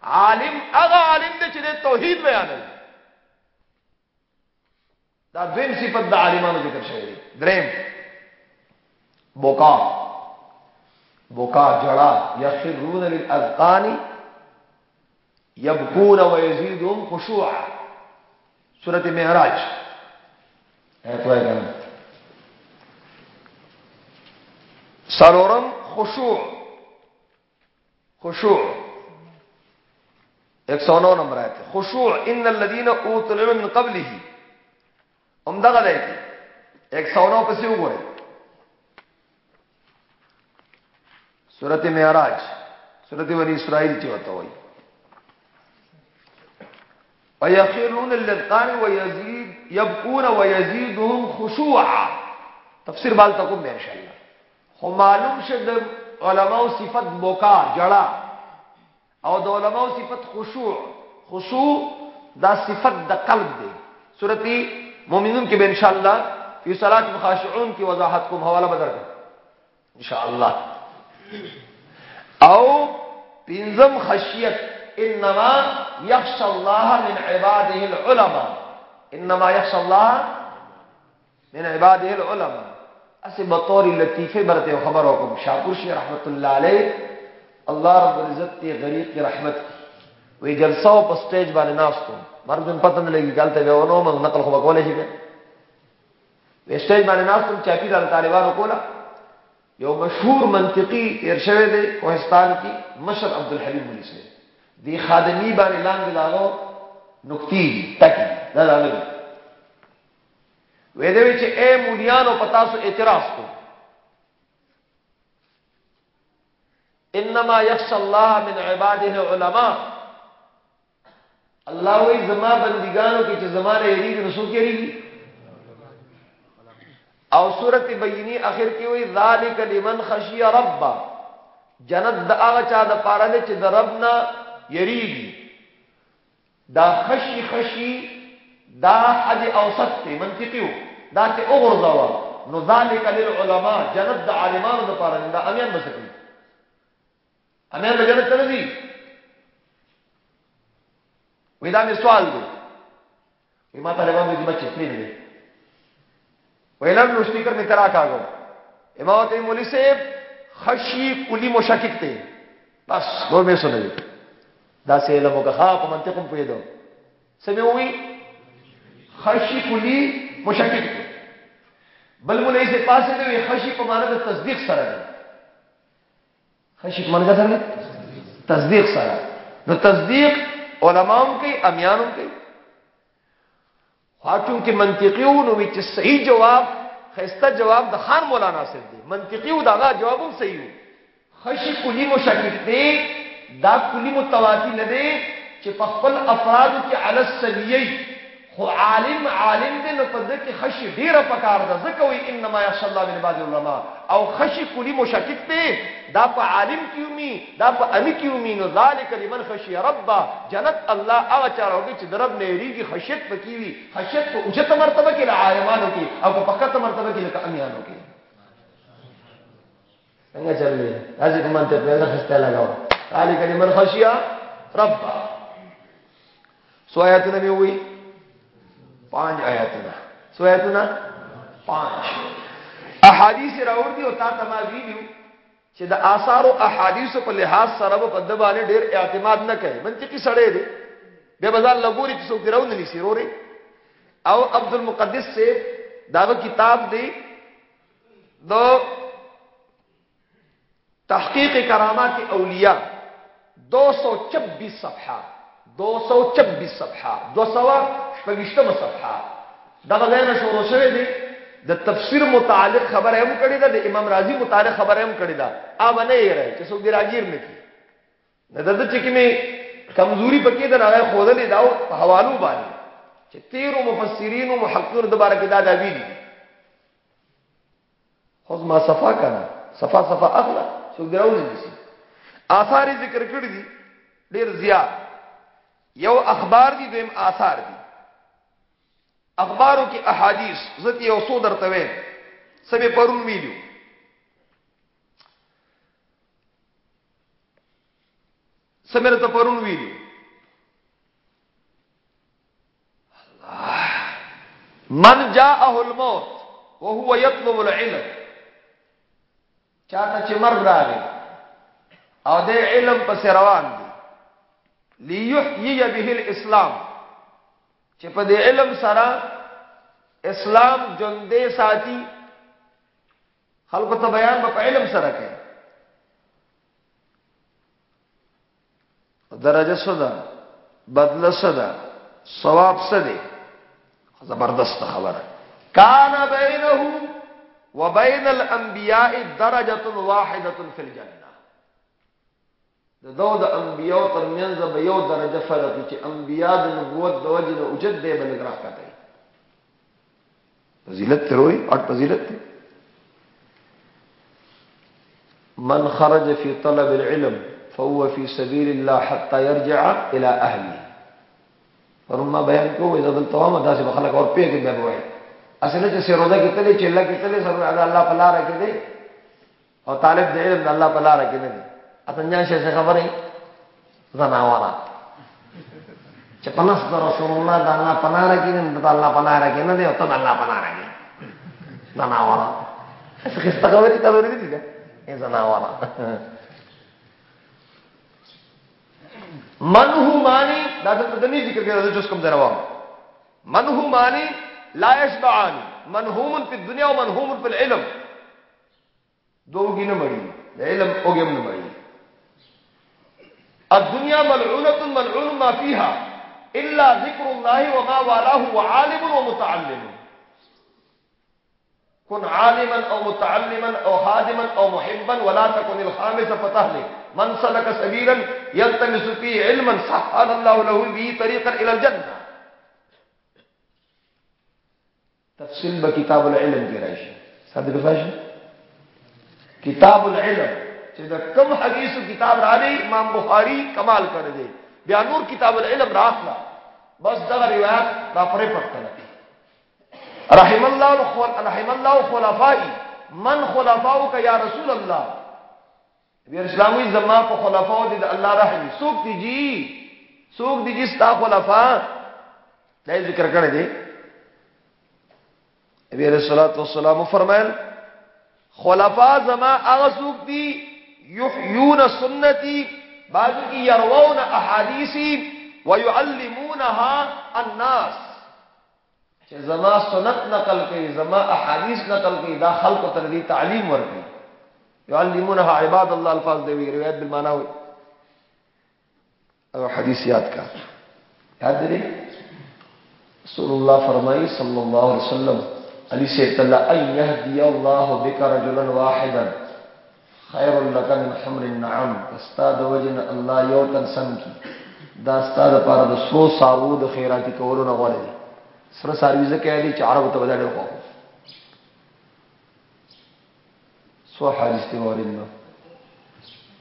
عالم هغه عالم دی چې توحید بیانوي دا دویم صفت د عالمانو ذکر شوی دی. دریم بوکا. بوکا جڑا. یخرون للاذقان یبکون ويزيدهم خشوعا. سورۃ معراج. ایت وای کنه. سالورم خشوع. خشوع. ایک سو نو نمبر آیت. خشوع ان الذين اوتوا من قبله. هم دغه دی ایک سو نو پسې وګورئ سورت معراج سورت بنی اسرائیل چې وته وایي ويخرون للذقان ويزيد يبكون ويزيدهم خشوعا تفسیر بال تکو ان شاء الله خو معلوم شد علماء صفت بوکا جڑا او د علماء صفت خشوع خشوع دا صفت د قلب دی سورتی مومنون کې به ان شاء الله فی صلات مخاشعون کی وضاحت کوم حواله بدر ان شاء الله او پنځم خشیت، انما يخشى الله من عباده العلماء۔ انما يخشى الله من عباده العلماء۔ اسی بطور لطیفه برته خبر حکم شاکر شیخ رحمت الله علیه الله رب العزت تی غریق کی رحمت کی۔ وی جلسه په سټیج باندې ناستو مرګ پته نه لګي ګالته به ونو موږ نقل خو کولای شي به سټیج باندې ناستم چاپی دال طالبانو کولا یو مشهور منطقي ارشوی دی کوهستان کی مشر عبد الحلیم سے دی خادمی باندې لاندې لاغو نکتی تکی دا دا وی وې دې چې اے مولیانو پتا سو اعتراض کو انما يخشى الله من عباده العلماء الله وی زما بندگانو کې چې زماره یریږي نو څوک یریږي او سورت بینی اخر کې وی ذالک لمن خشی رب جنت د هغه چا د پاره ده چې د رب نه یریږي دا خشی خشی دا حد اوسط ته منطقي دا ته وګرځاوه نو ذالک للعلماء، جنت د عالمانو د پاره ده امیان بسکی امیان د جنت ته وې دا مې سوال دی وې ما طالبان دې بچي پلی نه ویلم نو سپیکر می ترا کاغو امامت مولی صاحب خشی کلی مشکک تے بس دو میں سنے دا سے علمو کا خواب منطقم پیدو سمیں ہوئی خشی کلی مشکک تے بل مولی سے پاسے دے خشی پا مانا دا تصدیق سره دے خشی پا مانا سره تصدیق سره نو تصدیق علماء کی امیانوں کوي خاطر کې منطقي و نو چې صحیح جواب خسته جواب د خان مولانا سره دی۔ منطقي و داغه جوابم صحیح و خشي کلی مشکک دی دا کلی متواتی نه دی چې په خپل افراد کې علل السلیه خو عالم عالم دی، نو په دې کې خشي ډیره پکار ده. ځکه وي انما یخشى الله من بعض العلماء. او خشي کلی مشکک دی. دا په عالم کیومی دا په امی کیومی نو ذالک لمن خشی رب جنت الله هغه چاروږي چې درب نه ریږي خشیت پکې وي. خشیت په اوچته مرتبه کې عالمانو کې. او په پکته مرتبه کې، لکه امیانو کې. څنګه چلې راځي کوم ته په خسته لگاو ذالک لمن خشی رب سو آیاتونه مې وي پانچ آیاتونه سو آیاتونه پانچ۔ احادیث راوړ دي او تا تما ویډیو چې د آثار او احادیث په لحاظ سره په د باندې ډېر اعتماد نه کوي. منطقي سړی دی. به بازار لګوري چې څوک دراو نه نسی روري او عبد المقدس سے داغه کتاب دی دو تحقیق کرامات اولیاء، دو سو چبیس صفحہ دو سو چبیس صفحہ، دو سو شپږشتمه صفحه دا غوښنه شروع شوه دی. د تفسیر متعلق خبره هم کړی دا د امام رازی متعلق خبره هم کړی دا ا باندې یې راځي، چې څوک دی راګیر نه کی نه د دې چې می کمزوري پکې دا راغی خودلې دا په حوالو باندې. چې تیرو مفسرین او محققین د بارے کې دا دا ویلي خو ما صفا کنه صفا صفا اخلا څوک دی راوځي دي آثار ذکر کړی دي ډیر زیات. یو اخبار دي دویم آثار دي اخبارو کی احادیث زت یو سو درته وې سبه پرون ویلو. سمره ته پرون ویلو. من جاءه الموت وهو يطلب العلم. چاته چې مرګ راغی. او د علم پس روان دي ليحيي به الاسلام چې په دې علم سره اسلام ژوندې ساتي خلکو ته بیان په علم سره کوي درجه صدا بدله صدا ثواب صدې زبردست خبره کان بینه وبین الانبیاء درجه واحده فی الجنه د دو د انبیاء ترمنځ به یو درجه فرق چې انبیاء د نبوت د وجه نه اوجت دی بل ګراه کوي فضیلت ته وي أو فضیلت من خرج في طلب العلم فهو في سبيل الله حتى يرجع إلى اهله فرما بیان کو اذا دل تمام داسې بخلک اور پیګ به وای اصله چې سرودا کې چې الله کې سره الله په لار دی. أو طالب د الله په لار نه Atau jangan saya sekabari. Zanawara. Cepanas da Rasulullah dalla panarakin dalla panarakin ade otta dalla panarakin. Zanawara. Asik istakabari tabari dida. Eh zanawara. منهمانی دا دلته نه ذکر کړل د جوس کوم دروا منهمانی لا یشبعان منهوم فی الدنیا أو منهوم فی العلم دوږي نه مړي د علم اوګم نه مړي الدنيا ملعونة ملعون ما فيها إلا ذكر الله وما والاه وعالم ومتعلم. كن عالما أو متعلما أو خادما أو محبا ولا تكن الخامس فتهلك. من سلك سبيلا يلتمس فيه علما سهل الله له به طريقا إلى الجنة. تفصيل بكتاب العلم کی رائشی صدق فاشي كتاب العلم. چې دا کم حدیثو کتاب را دی، امام بخاری کمال کړی دی بیا نور کتاب العلم راخلا بس دا روایت را پرې پټه رحم الله الخل رحم الله خلفائی۔ من خلفاؤک یا رسول الله بیا اسلامي زما په خلفاو دي الله رحم۔ سوق دي جی سوق دي جی ستا خلفا۔ دا ذکر کړی دی نبی رسول الله صلی فرمایل خلفا زما هغه سوق دي یحیون سنتی بعض کی یروون احادیثی ويعلمونها الناس. چې زما سنت نقل کوي زما احادیث نقل کوي دا خلق ته دې تعلیم ورکړي. يعلمونها عباد الله الفاظ دی روایت بالمعنى وي او حدیث یاد کا یاد دې رسول الله فرمای صلی الله علیه وسلم، علی سے تلا ان يهدي الله بك رجلا واحدا. خیر لك من حمر النعم استاد وجن الله یو تن سم کی. دا استاد پر د سرو سارو د خیراتی کولو نه غواړي سره ساروی زکه دي چې عربو ته بدل خو سو حدیث دی ورنه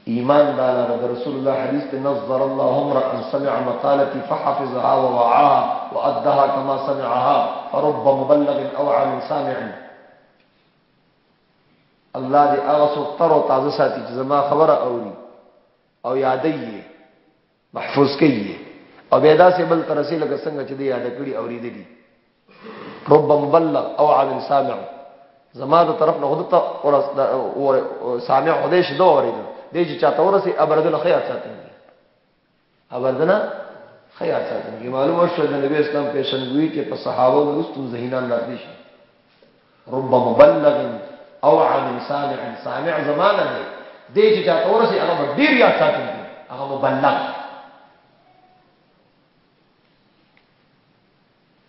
ایمان دانا رب رسول الله حدیث تے نظر الله امرا سمع مقالتي فحفظها ووعاها وادها كما سمعها، فرب مبلغ اوعى من سامع. الله دې هغه څوک تر أو تازه ساتي چې زما خبره اوري أو یادې محفوظ کوي أو بیا دا سه بل ترسي لکه څنګه چې دې یاد کړی اوري دې رب مبلغ اوعى من سامع. زما د طرف نه هدته أو سامع هدي شدو اوري دې چې چاته ورسي ابردل خیار ساتي ابردنا خیار ساتي معلومه شو د نبی اسلام پیشنګوي کې په صحابه د رستم زهینان راځي رب مبلغ أو عن سامع سامع زمانه دی دې چې چاته ورسي هغه ډیر یاد ساتي هغه مبلغ.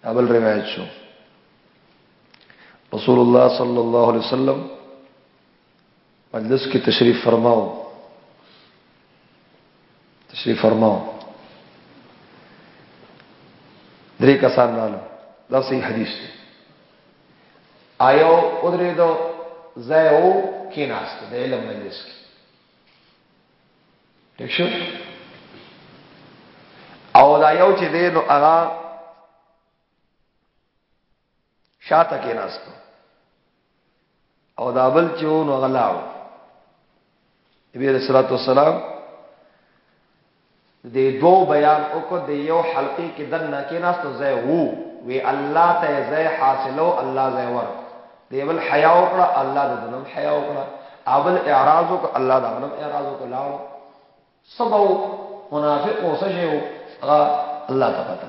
اول روایت شو رسول الله صلی الله علیه وسلم مجلس کی تشریف فرماؤ تشریف فرماو. درې کسان رالو دا صحیح حدیث دی آیو ادری دو زیو کی ناست د علم مجلس کی ٹھیک شو او دا یو چې دی نو هغه شاته کې ناست او دا بل چې نو غلاو نبی رسول الله والسلام د دو بیان وکړو د یو حلقې کې دنه کې ناس ته زه وو وی الله ته زه حاصلو الله زه ور دی حیا وکړه، الله د دنم حیا وکړه. اول اعراض وکړه، الله دا دنم اعراض وکړه. لاړ سبو منافق وسجو الله ته پته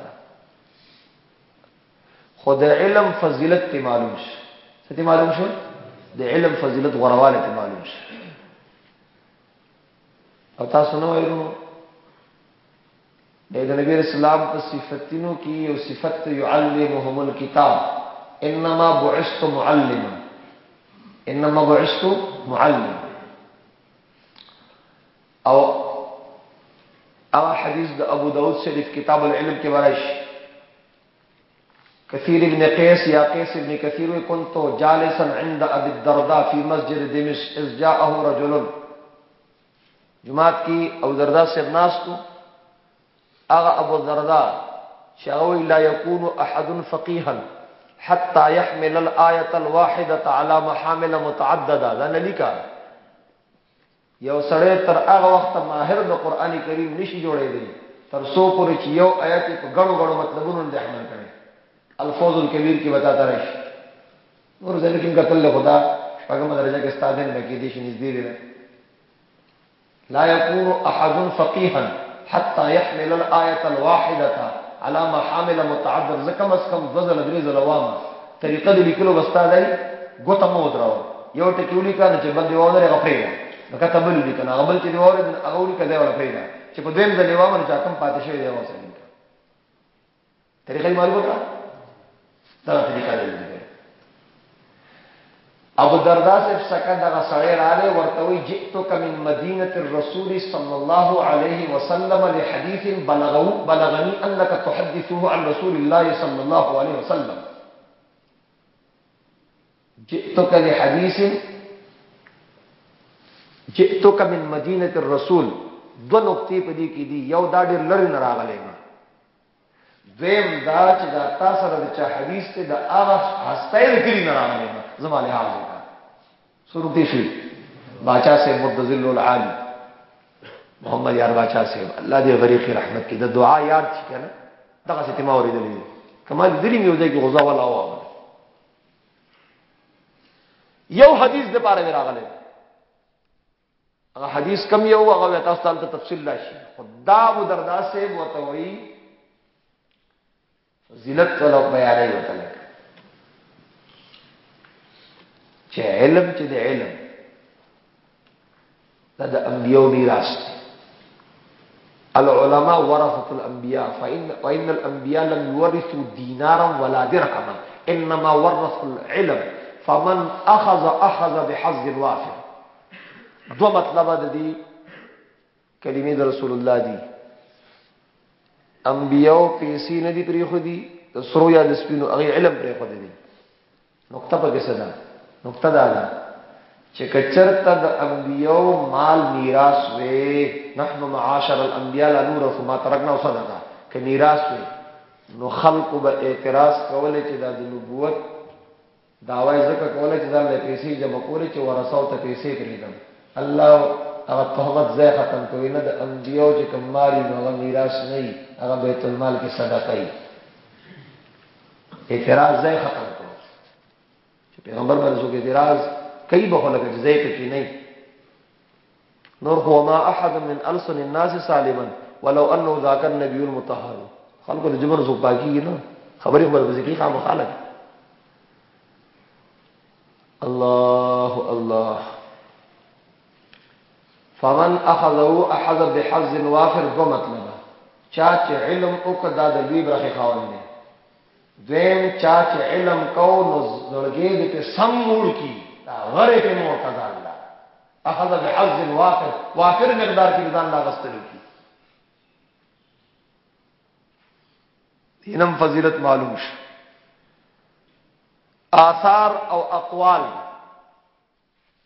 خود علم فضیلت تی معلوم شي. څه معلوم شو؟ د علم فضیلت غرواله تی معلوم شي. او تاسو نو وایو د نبی اسلام په صفاتینو کې یو صفت يعلمهم الكتاب إنما بعثت معلما. إنما بعثت معلما. أو أو حدیث د أبو داود شریف کتاب العلم کې ورش كثير ابن قيس يا قيس ابن كثير كنت جالسا عند أبي الدرداء في مسجد دمشق إذ جاءه رجل. جماعت کی أبو الدرداء سے ناس کو أغا أبو الدرداء شاوي لا يكون أحد فقيها. حتى يحمل الايه الواحده على محامل متعدده دا نلیکا یو سړی تر هغه وخت ماهر د قران کریم نشي جوړې دی تر سو پورې چې یو آیت په غړو غړو مطلبونو د حمل کړي الفوز الکبیر کی بتاتا رہی اور ځکه کوم قتل خدا هغه درجه کې استادن نه کې دي شي نږدې دي لا يكون احد فقيها حتى يحمل الايه الواحده على محامل متعدد. زکم اس کم غزل درې زلوام طریقه دې لیکلو وستا دی ګوتم مو دراو یو ټکی ولي کنه چې باندې وونه غفریدا نو کته بل دي کنه غبل چې دی وره هغه ولي کده ولا فریدا چې په دیم ځلې وامه چې کم پاتې شوی دی واسه طریقه معلومه کړه دا طریقه دی ابو دردا سے سکند هغه سړی راغی ورته وی جئتو کمن مدینه الرسول صلی الله علیه وسلم لحديث بلغو بلغني انك تحدثه عن رسول الله صلی الله علیه وسلم جئتك لحديث جئتك من مدینه الرسول دو نقطې په دې کې دي یو دا ډېر لری نه راغلی ما دویم دا چې دا تاسو سره د چا حدیث ته د هغه هستای کړی نه راغلی ما زماله حاضر سورتی شي باچا سے مدذل العالی محمد یار باچا سے الله دې غریق رحمت کې د دعا یاد شي کنه دغه څه تما اوریدلې کمال دلی میو ځای کې غزا ولا و یو حدیث د پاره راغله هغه حدیث کم یو هغه تاسو ته تفصیل راشي خدا ابو دردا سے متوي فضیلت طلب بیانې وته چې علم چې د علم۔ دا د انبیو میراث دی العلماء ورثه الانبياء فان وان الانبياء لم يورثوا دينارا ولا درهما، انما ورثوا العلم، فمن اخذ اخذ بحظ وافر۔ دو مطلب د دې کلمې د رسول الله دی انبیاء پیسې نه دي پرې خو دي د سرو یا د سپینو، هغه علم پرې خو دي۔ نقطه په کې ده؟ نقطه دا ده چې کچرته د انبیاء مال میراث وې نحن معاشر الانبیاء لا نورث ما ترکنا صدقه ک میراث وې نو خلق به اعتراض کول چې د نبوت داوای زکه کول چې ځان له پیسې جمع کولې چې ورثه ته پیسې پریدم الله هغه تهمت ځای ختم کوي نه د انبیاء چې کماري نو هغه میراث نه وي. هغه بیت المال کې صدقه وي. اعتراض ځای ختم. کوي چې پیغمبر باندې څوک اعتراض کوي به خلک ځای پکې نه نور هو ما احد من السن الناس سالما، ولو انه ذاك النبي المطهر خلکو د جبر زو پاکي نه خبرې خبر ذکر خام خالق۔ الله الله فمن اخذه احد بحظ وافر دو مطلب۔ چا چې علم او کدا د دوی برخه خاون دي دویم چا چې علم کو نو زړګي دې په سم مول کی دا غره په معتزله الله اخذ بحظ وافر وافر مقدار کې ځان لا غستلو کی۔ دینم فضیلت معلوم شو۔ آثار او اقوال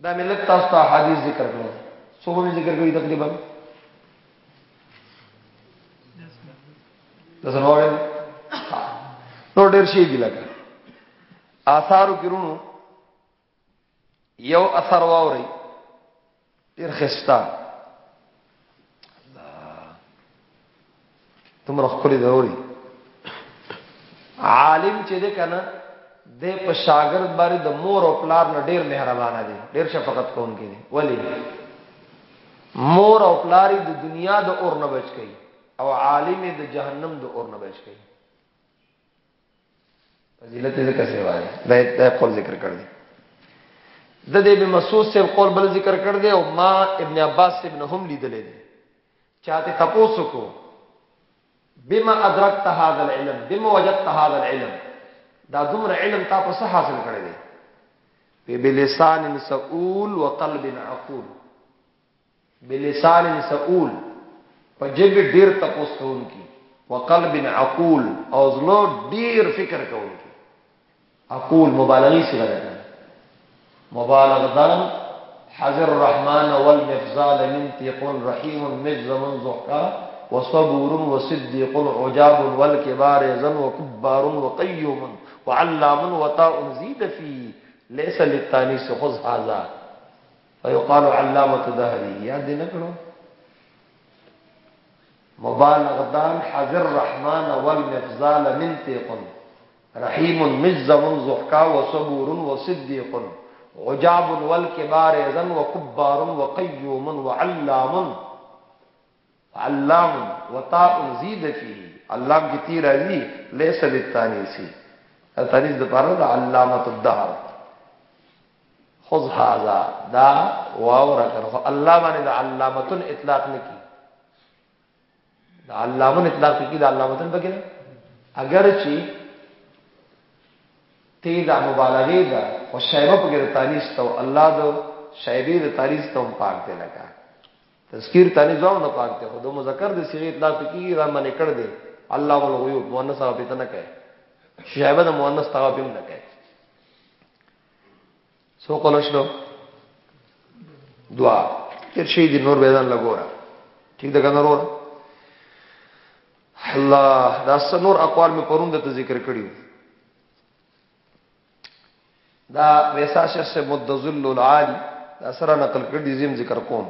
دا ملت تاسو ته حدیث ذکر کړو صبح میں ذکر کری تقریباً نو ډیر شي دی لکه. آثارو کرونو یو اثر واوري ډیر خستا تم رخلی ضروري عالم چې دې کنه د په شاګرد باندې د مور او پلار نه ډیر مهربانه دي ډیر شفقت کوونکی دي ولی؟ مور او پلاری د دنیا د اور نه بچ کی او عالم د جهنم د اور نه بچ کی فضیلت ذکر سے وایي دا د قول ذکر کړ دي د دې به مسعود سے قول بل ذکر کړ دي او ما ابن عباس ابن هم لیدلې دي چاته تاسو کو۔ بما ادرکت هذا العلم، بما وجدت هذا العلم۔ دا دومره علم تاسو څه حاصل کړی دي بلسان سؤول وقلب عقول۔ بلسان سؤول، په جګ ډیر تپوس کوونکی۔ وقلب عقول، او زلو ډیر فکر کوونکی۔ عقول مبالغی سره ده مبالغه حذر الرحمن والمفزال من تيقون رحيم مجزم زحكا وصبور وصديق عجاب والكبار زن وكبار وقيوم وعلام وطاء زيد فيه ليس للتانيس خذ هذا. فيقال دهري. یاد دې نکړو مبالغ دان حذر الرحمن والمفزال منطق رحیم مزم زحکا و صبور و صدیق عجاب والكبار ازن و وقيوم و قیوم و علام علام و فيه. فی علام کی تیر ازی لیسا لتانیسی التانیس دپارا علامة علامت الدهر. خذ هذا. دا واو را علامة الله دا علامتن إطلاق نکی دا علامن إطلاق کی دا علامتن بګره اگر چی تی دا مبالغه دا او شایبه په تانیس ته الله دو شایبه د تانیس ته پاک دی لگا تذکیر تانیس ځو نه پاک دی خو د مذکر د صيغه اطلاق کی را باندې کړ دی. الله ولغیوب مؤنث او پیته نه کوي شایبه د مؤنث تعاون نه کوي سو کولشلو دعا تیر شي دي نور بیان لګورا ٹھیک ده کنه ورور الله دا سنور اقوال می پروند ته ذکر کړیو دا ویسا شخص مدذل العالی دا سره نقل کړی زم ذکر کوم.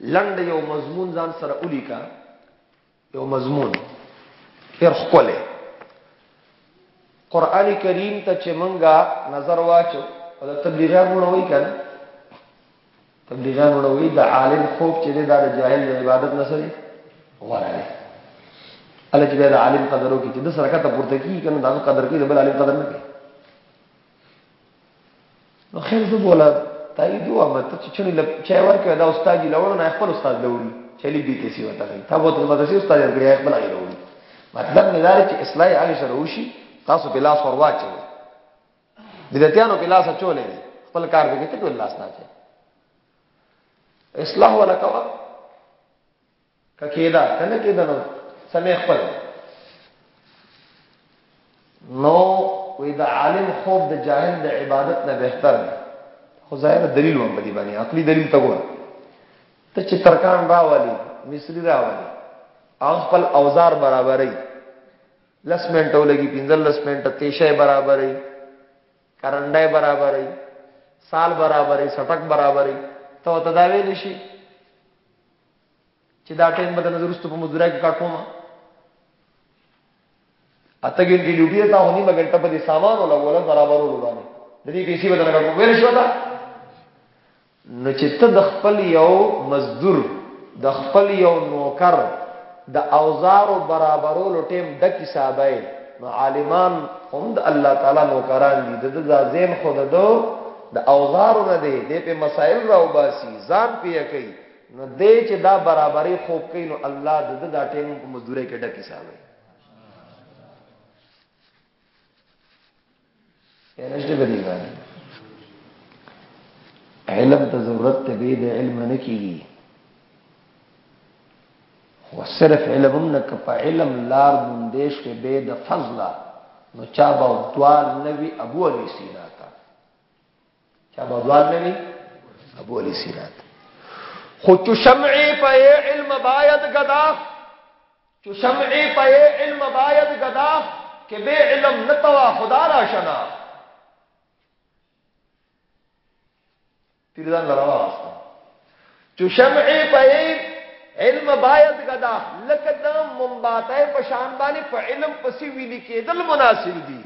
لند یو مضمون ځان سره اولی کا یو مضمون. پھر خپله قران کریم ته چې مونږه نظر واچو او د تبلیغات وړوي کنه؟ تبلیغات وړوي د عالم خوب چې د جاهل د عبادت نسري غواړي الله چې د عالم قدر وکړي چې د سرکته پورته کی کنه دا قدر کوي د بل عالم قدر نه کوي نو خیر زه بولا تایید و ما ته چې چني چا ورکه دا استاد لوړ نه خپل استاد لوړي چلی بي تي سي وتا کوي تا وته مدرسې استاد یې کړی خپل غیر وړي مطلب نه دا چې اصلاح هغه سره وشي تاسو په لاس ورواچو بدعتانو په لاس چولې خپل کار به کې ته لاس نه چي اصلاح ولا کوا ککیدا کنه کېدا نو سمې خپل نو وې دا عالم خوب د جاهل د عبادت نه بهتر دی خو ظاهر دلیل وم بدی باندې عقلی دلیل تا ګور ته چې ترکان راولي مصری راولي او خپل اوزار برابرې لس منټو لګي پنځل لس منټه تیشه برابرې کرنډای برابرې سال برابرې سټک برابرې ته تداوی نشي چې دا ټیم بدل نظر واستو په مزدورای کې کاټوم اته ګنټې ډیوټي ته هونی مګنټه په دې سامان ولا برابرولو باندې. د دې پیسې بدل کړو ویل شو دا نو چې ته د خپل یو مزدور د خپل یو نوکر د اوزار او برابرولو ټیم د حسابای نو عالمان هم د الله تعالی نوکران دي. د ځین خود دو د اوزار نه دي د په مسائل راو باسي ځان پیه کوي. نو دې چې دا برابرۍ خوب کوي نو الله د د ټیم په مزدوري کې ډک حسابای نشته بدی باندې علم ته ضرورت ته به د علم نه کیږي و صرف علم نه کپ علم لار مندیش په به د فضل۔ نو چا به دوال نبی ابو علی سینا تا چا به دوال نبی ابو علی سینا تا خو چو شمعی په علم باید غدا چو شمعی په علم باید غدا کې به علم نتوا خدا را شناخت شنا تیران لروا واسطه چو شمعی په علم باید غدا لکه د منباتای په شان باندې په علم پسې ویل کېدل مناسب دي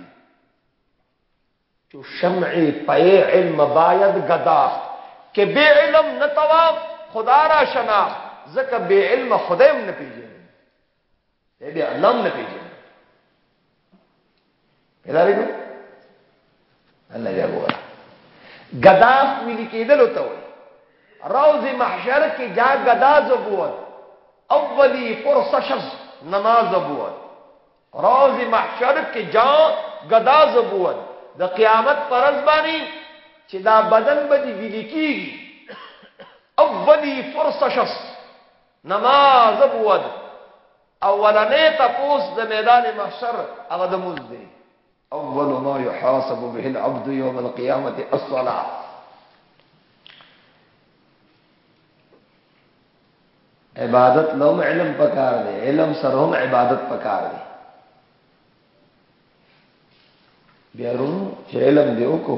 چو شمعی په علم باید غدا کې به علم نتوا خدا را شنا زکه به علم خدایم نه پیژني دې الله نه پیژني پیدا الله دې وګوره گدا ملي کېدل ته وي روز محشر کې جا گدا زبوت، اولی فرصه نماز زبوت. روز محشر کې جا گدا زبوت. د قیامت پرز باندې چې دا بدن بدی ویل کیږي اولی فرصه نماز زبوت. اولنې تاسو د میدان محشر، هغه د موز أول ما يحاسب به العبد يوم القيامة الصلاة. عبادت لوم علم پکار دے علم سرهم عبادت پکار دے بیارون علم دیو کو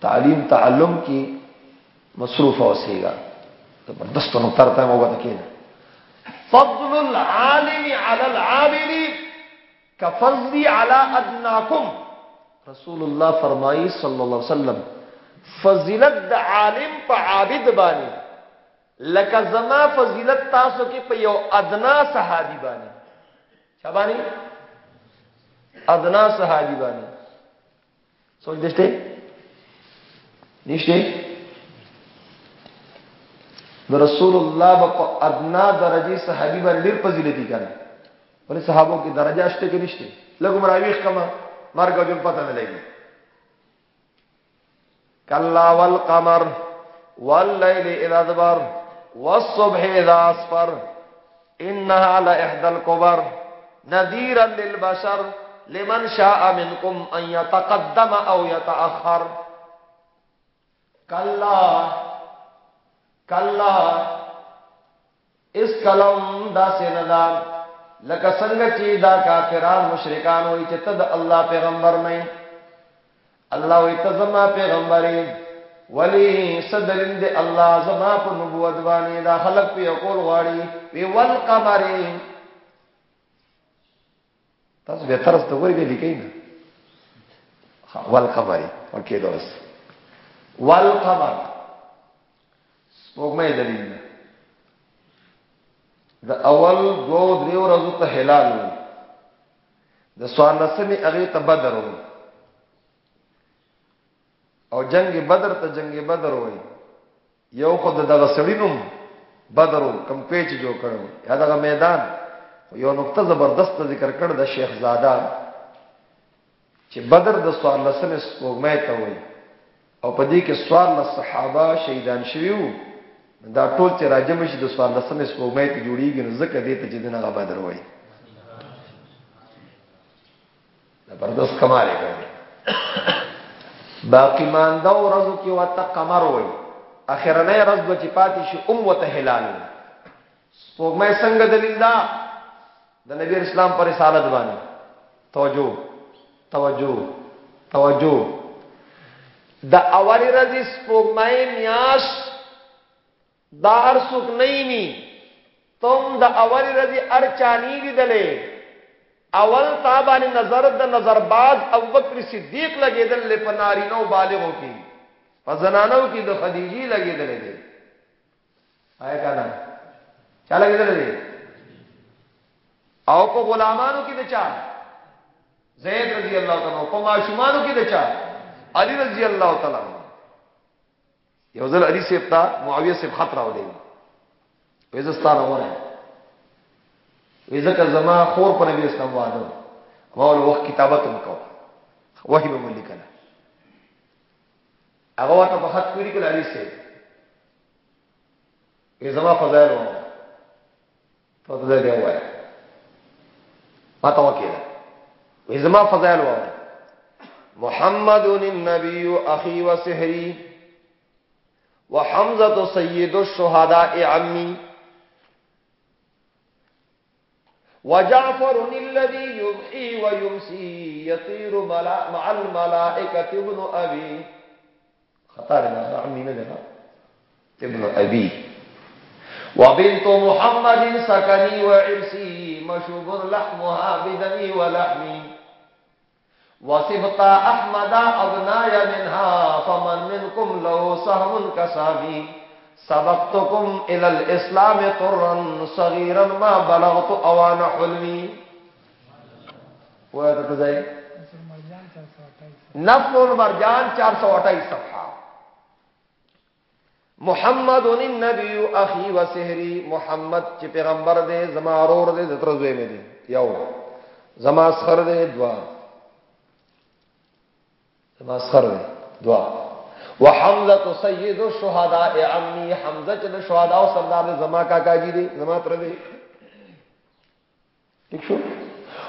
تعلیم تعلم کی مصروف اوسے گا زبردست نو ترتا موږ ته کېده فضل العالم على العامل كفضل على ادناكم رسول الله فرمایي صلی الله علیه وسلم فضیلت د عالم په عابد باندې لکه زما فضیلت تاسو کې په یو ادنا صحابي باندې چا باندې ادنا صحابي باندې سوچ دشته نشته نو رسول الله په ادنا درجه صحابي باندې ډېر فضیلت کړي ولې صحابو کې درجه شته کې نشته لګو مراويخ کما مرګ جو پته نه لګي کلا والقمر والليل اذا ادبر والصبح اذا اصفر انها لاحدى الكبر نذيرا للبشر لمن شاء منكم ان يتقدم او يتاخر کلا کلا، اس کلم دا سندا لکه څنګه چې دا کافران، مشرکان وي چې ته د الله پیغمبر نه الله وي ته زما پیغمبري ولی صدرین دے اللہ زما په نبوت باندې؟ دا خلق په یقول غواړي. وی ول قمر تاسو به ترس ته وایي لیکي نه. ول قمر ورکه دوس ول قمر سپوږمۍ دلیل ده د اول دو دریو ورځو ته هلال د سوال لسمه هغه ته بدر وو او جنگ بدر ته جنگ بدر وای. یو خود دغه سړی نوم بدر کم پیچ جو کړو یا دا میدان. یو نقطه زبردست ذکر کړ د شیخ زاده چې بدر د سوال لسمه سپوږمۍ ته وای. او په دې کې سوال صحابه شهیدان شویو دا ټول چې راجم شي د سوال لسمه سپوږمۍ ته جوړیږي، نو ځکه دې ته چې دغه بدر وای زبردست کمال کوي باقی مانده ورځو کې وته قمر وای اخرنه ورځ به چې پاتې شي ام وته هلال سپوږمۍ څنګه دلیل ده د نبی اسلام پر رسالت باندې. توجه توجه توجه. د اولی رضی سپوږمۍ میاش دا هر څوک نه ني تم د اولی رضی ار چانی دی دلې اول تابانی نظر د نظر باز ابو بکر صدیق لګیدل له پنارینو بالغو کی. فزنانو کی د خدیجی لګیدل دي آیا کانا چا لګیدل دي او په غلامانو کې د چا؟ زید رضی الله تعالی په ماشومانو کې د چا؟ علی رضی الله تعالی یو ځل علي سیب ته معاويه سیب خطر أو دی وې زستانه وره وې ځکه زما خور په نبی اسلام واده اول وخت کتابت وکاو وحي به ولیکل هغه وته په خط کړی کله علي سیب وې زما فضایل و فضایل دی وای ما تا وکړه وې زما فضایل و محمد النبي أخي وسهري وحمزه سيد الشهداء عمي وجعفر الذي يضحي ويمسي يطير مع الملائكة ابن أبي خطارنا عمي نجا ابن أبي وبنت محمد سكني وعرسي مشوب لحمها بدمي ولحمي وصبت احمد ابنايا منها فمن منكم له سهم كسامي سبقتكم الى الاسلام طرا صغيرا ما بلغت اوان حلمي. وہ تو نفل المرجان چار سو اٹھائیس صفحہ. محمد النبی اخی و سحری محمد چې پیغمبر دی زما اورور دی د تر زوی دی یو زما سخر دی دوا زما سخر دی دوا وحمزه سید الشهداء، عمي حمزه چې شهدا او سردار زما کاکا جی دی زما تر دی ٹھیک شو؟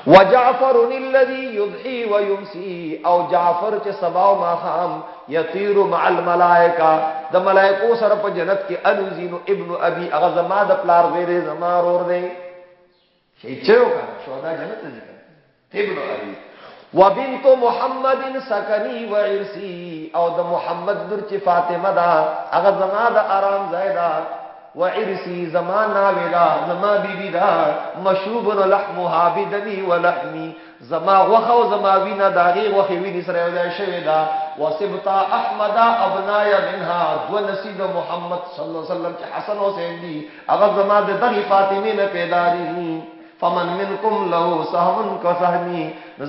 وجعفر الذي يضحي ويمسي، او جعفر چې سبا او ماخام يطير مع الملائکه د ملائکو سره په جنت کې انزين ابن ابي اغه د پلار ویره زما رور دی شي چيو کا شودا جنت ذکر ابن ابي وبنت محمد سكني وعرسي او د محمد در چې فاطمه دا. اغه زما د آرام زائدا و عرسی زمان ناویلا زما بی بی دا مشوب لحمها بدمی و لحمی. زما وخو زما وینا داغي وخی ویني سره ودا شوی دا وسبتا احمد ابنایا منها. دو نصیب محمد صلی الله علیه وسلم چې حسن حسین دی. هغه زما د دغه فاطمه نه پیدا دي. فمن منکم له سهم کسهمی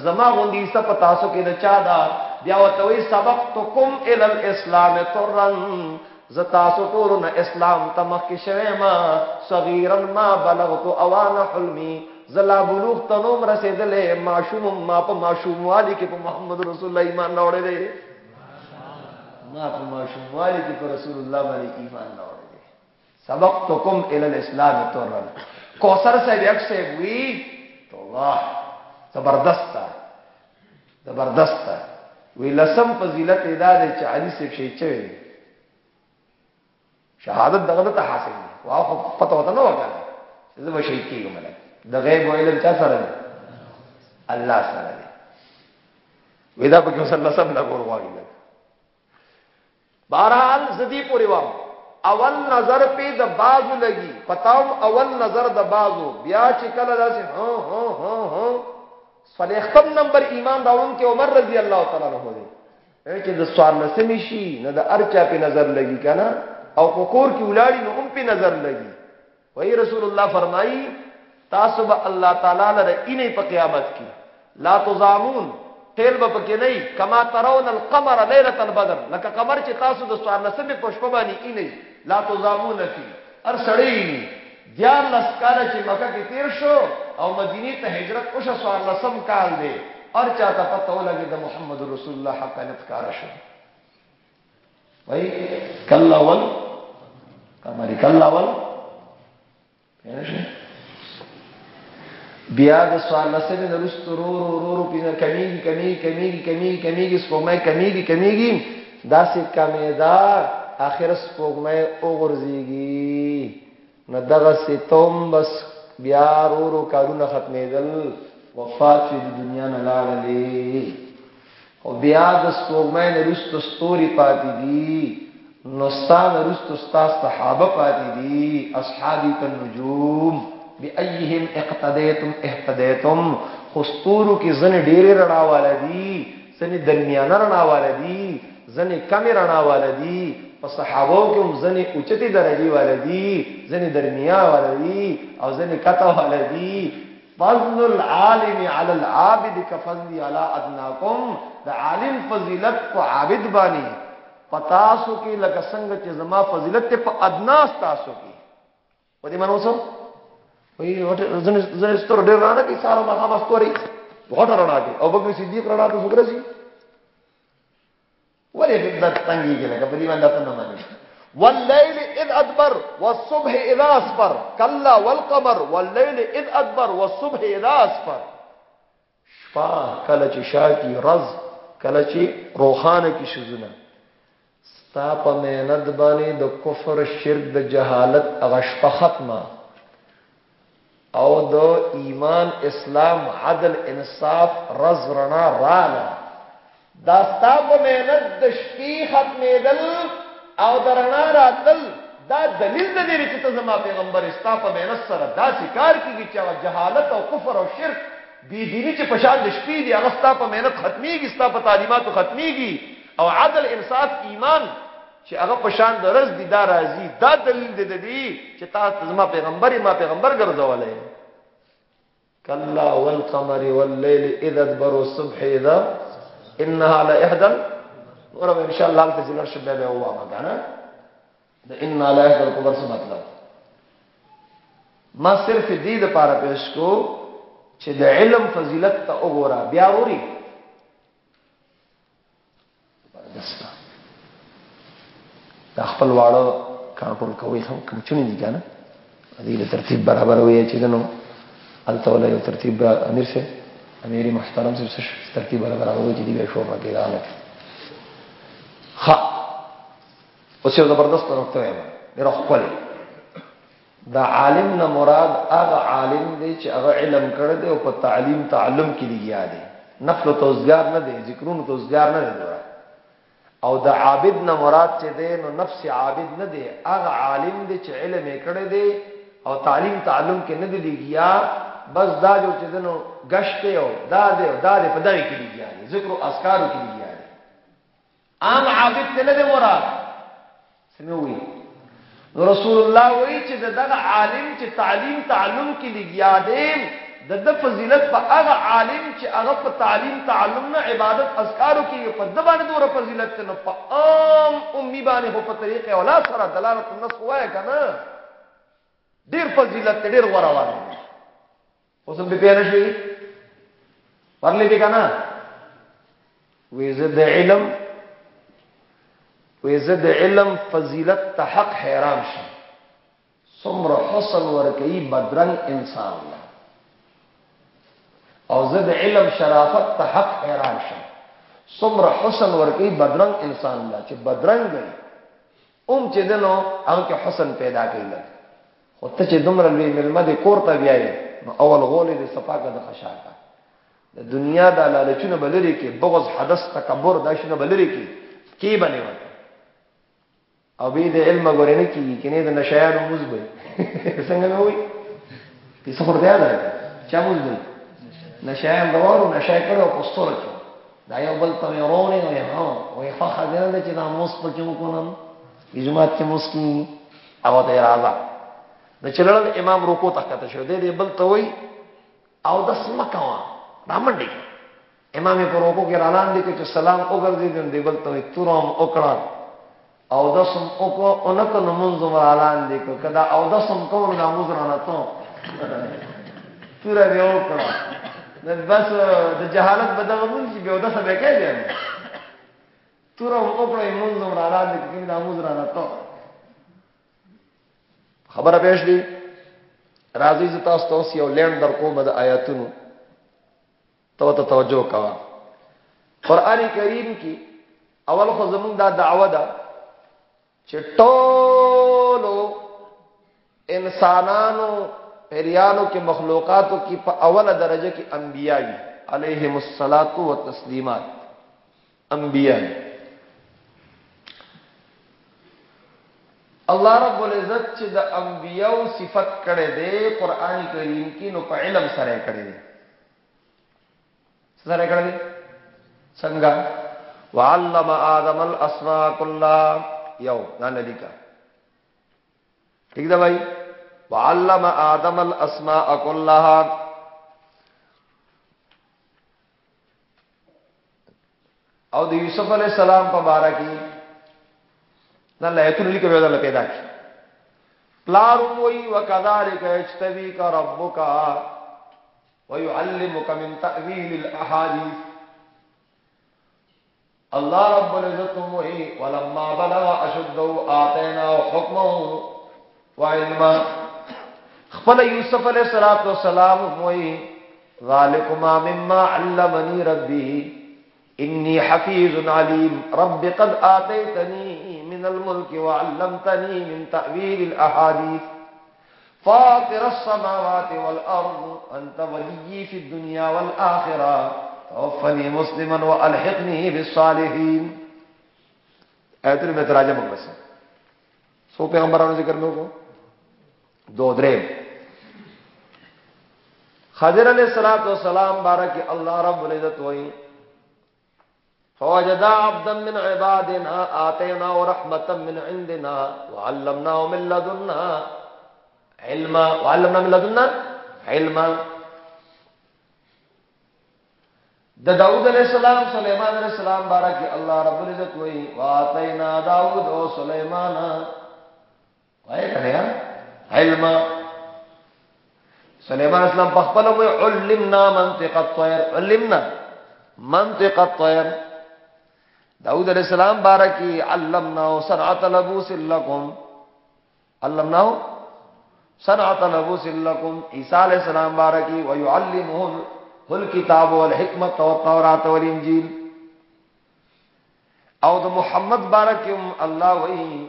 زما غوندي سپ تاسو کې د چا دا. بیا وتوي سبقتکم ال الاسلام ترن زتا سطور نه اسلام تمخ کې شوه ما صغیرا ما بلغت اوان حلمی. زلا بلوغ تنوم رسیدلې معشوم ما په معشوم والی کې په محمد رسول الله ایمان راوړې دي ما په معشوم والی کې په رسول الله باندې ایمان راوړې دي سبقتکم ال الاسلام تورن کوثر سے یک سے وی تو واہ، زبردست زبردست وی لسم فضیلت ادا دے چې علي سے شي چوي شهادت دغه ته حاصل دي واو پته وته نو وکړه زه به شهید کیږم نه د غیب علم چا سره دی الله سره دی ودا په کې صلی الله سم لا ګور واغی بہرحال زدی پوری وام اول نظر په د بازو لګي پتاوم اول نظر د بازو، بیا چې کله داسې ها ہاں، ها ہاں، ها ہاں، ها صلیختم نمبر ایمان راوون کې عمر رضی الله تعالی عنہ دی چې د سوال نسمی شي نه د ارچا په نظر لګي کنه او کور کی ولاړی نو هم په نظر لګي وای رسول الله فرمایي تاسو به الله تعالی لره اینه په قیامت کې لا تزامون، تیل به پکې نه کما ترون القمر ليله البدر۔ لکه قمر چې تاسو د سوار نسب په شپه باندې اینه لا تزامون فی ار سړی دیار لسکاله چې مکه کې تیر شو او مدینه ته هجرت وشو سوار لسم کال دی. ار چاته پته ولګي د محمد رسول الله حق نتکار شو. وای کلا ول؟ کمری کلا ول؟ بیا د سوال لسمه د رست رو رو رو رو پینه کمیږي کمیږي کمیږي کمیږي کمیږي سپومه کمیږي کمیږي. داسې کمیدا اخر سپومه وګرځيږي نو دغه ستوم بس بیا رو رو کارونه ختمېدل. وفات شي دنیا نه لاړلې. او بیا د سپوږمۍ نه رستو ستوري پاتې دي. نو ستاسو رستو ستاسو صحابه پاتې دي. اصحابي النجوم بأيهم اقتديتم اهتديتم خستورو کی زن ډېرې رڼا والدي زن درمیانه رڼا والدي زن کمی رڼا والدي په صحابو کې هم ځنې اوچتي درجه والدي ځنې درمیا والدي او ځنې کته والدي فضل العالم على العابد كفضل على ادناكم د عالم فضیلت په عابد باندې. پتاسو کې لکه څنګه چې زما فضیلت په ادنا تاسو کې. په دې مانو سم وی وټه ځنې ځنې ستور ډېر رانه کې، سارو ما خلاص توري وټه رانه کې. او بګ صدیق رانه ته وګرځي ولې فضلت تنګي کې لکه په دې باندې ته نه مانی والليل إذ أدبر والصبح إذا اسفر كلا والقمر والليل إذ أدبر والصبح إذا اسفر شپه کله شاکی رز کله چې روخانه کې شزونه. ستا په مهنت باندې د کفر شرک د جهالت هغه شپه ختمه. أو د ایمان اسلام عدل انصاف رز رڼا رااله دا ستا په مهنت د شپې ختمېدل او درنا راتل، دا دلیل د دې چې ته زما پیغمبر ستا په مهنت سره دا کار کیږي چې جهالت او کفر او شرک بی دینی چې په شان د شپې دی هغه ستا په مهنت ختميږي ستا په تعلیماتو ختميږي او عدل، انصاف، ایمان چې هغه په شان د رز دي، دا راځي. دا دلیل دی د دې چې تاسو زما پیغمبر ما پیغمبر ګرځولای کلا والقمر والليل اذا ادبر الصبح اذا إنها لا احدى ورب إن شاء الله تزل شباب هو ما كان إنها لا احدى الكبر څه مطلب ما صرف دې د پاره پېښ کو چې د علم فضیلت ته وګوره بیا وری. دا خپل واړه کنټرول کوي هم کوم چونی دي کنه؟ دې ترتیب برابر وي چې دنو الته ولا یو ترتیب امیر شه امیر محترم سے ترتیب برابر هغه چې دی به شو پکې راغله ها اوس یو زبردست نقطه وایم ډېر خپل دا عالم نه مراد هغه عالم دی چې هغه علم کړی دی او په تعلیم تعلم کې لګیا دی نفل توزګار نه دی ذکرونو توزګار نه دی او د عابد نه مراد چې دی نو نفس عابد نه دی هغه عالم دی چې علم یې کړی دی او تعلیم تعلم کې نه دی لګیا بس دا جو چې دنو گشت او دا دې او دا دې په دغه کې لګیا ذکر او اسکارو کې لګیا دي عام عابد ته نه مراد سموي نو رسول الله وایي چې دغه عالم چې تعلیم تعلم کې لګیا دي د د فضیلت په هغه عالم چې هغه په تعلیم تعلم نه عبادت اسکارو کې په د باندې دوره فضیلت نه په عام امي باندې په طریقې اولا سره دلالت النص وایي کنه ډیر فضیلت ډیر غوړه اوس به پیدا شي ورلې دي کنه وې زد علم وې زد علم فضیلت ته حق حیران شي څومره حسن ورکي بدرنګ انسان الله او زد علم شرافت ته حق حیران شي څومره حسن ورکي بدرنګ انسان الله چې بدرنګ دی اوم چې دنو هغه حسن پیدا کړي خو ته چې دومره لوی ملمه دي کور ته بیاي نو اول غولې د صفاګه د خشاکه. د دنیا د لالچونو بلری کې بغض حدث تکبر دا شنو بلری کې. کی بنې وته او به د علم غورنه کې کینه د نشایانو مزبې <laughs> څنګه مې وې په څور دی دا چا مزبې نشایان دوارو نشای کړو پستور کې دا یو بل ورونه وي ها وي خو خدای چې دا کې وکونم یزمات کې مسکی او ته راځه نو چلړل امام روکو تکته شو دې دې بل ته وای او د سمکوا رامنډي امام په روکو کې رالان دي چې سلام وګرځي دې بل ته وای تورم وکړه. او د سم وکړه اونکو نمونځ رالان دي کدا او د سم کوو نمونځ رانه ته <laughs> تورې وکړه. نو بس د جهالت بدغمون چې بیا د سبا کې دي تورم وکړه ایمون زمرالان دي کې نمونځ رانه ته خبره پېښ دی. راځي ز تاسو ته یو لین در کوم د آیاتونو. تو ته توجه کا قران کریم کی اول خو زمون دا دعوه ده چې ټولو انسانانو پیریانو کې، مخلوقاتو کې په اوله درجه کې انبیای علیهم الصلاۃ والتسلیمات. انبیای الله رب العزت چې د انبیو صفت کړي دي قران کریم کې، نو په علم سره کړي دي سره کړي دي څنګه؟ وعلم آدم الاسماء كلها یو، دا ندی کا ٹھیک ده بھائی؟ وعلم آدم الاسماء كلها او د یوسف علی السلام په بارا کې دا لایتون لیکو به الله پیدا کی پلار وی وکذالک یجتبیک ربک ويعلمك من تأویل الاحاديث الله رب العزت وی ولما بلغ اشده آتینا حکما وعلما خپل یوسف علیہ الصلوۃ والسلام وی ذالکما مما علمنی ربی انی حفیظ علیم رب قد آتیتنی من الملك وعلمتني من تأويل الأحاديث. فاطر السماوات والأرض، أنت ولي في الدنيا والآخرة. توفني مسلما وألحقني بالصالحين. آیت میں تراجہ مقدس سو پیغمبرانو ذکر میں کو دو دریم خضر علیہ الصلوۃ والسلام، بارک اللہ رب العزت وئی فوجدا عبدا من عبادنا آتينا ورحمة من عندنا وعلمناه من لدنا علما. وعلمنا من لدنا علما. د داود علیہ السلام، سلیمان علیہ السلام بارک اللہ رب العزت وئی واتینا داود و سلیمان. وای کنه علما. سلیمان اسلام پخپل وی علمنا منطق الطير علمنا منطق الطير داود علیہ السلام بارکی علمنا صنعت لبوس لکم. علمنا صنعت لبوس لکم. عیسیٰ علیہ السلام بارکی ویعلمهم الكتاب والحکمت والتورات والانجیل. او د محمد بارکم الله وی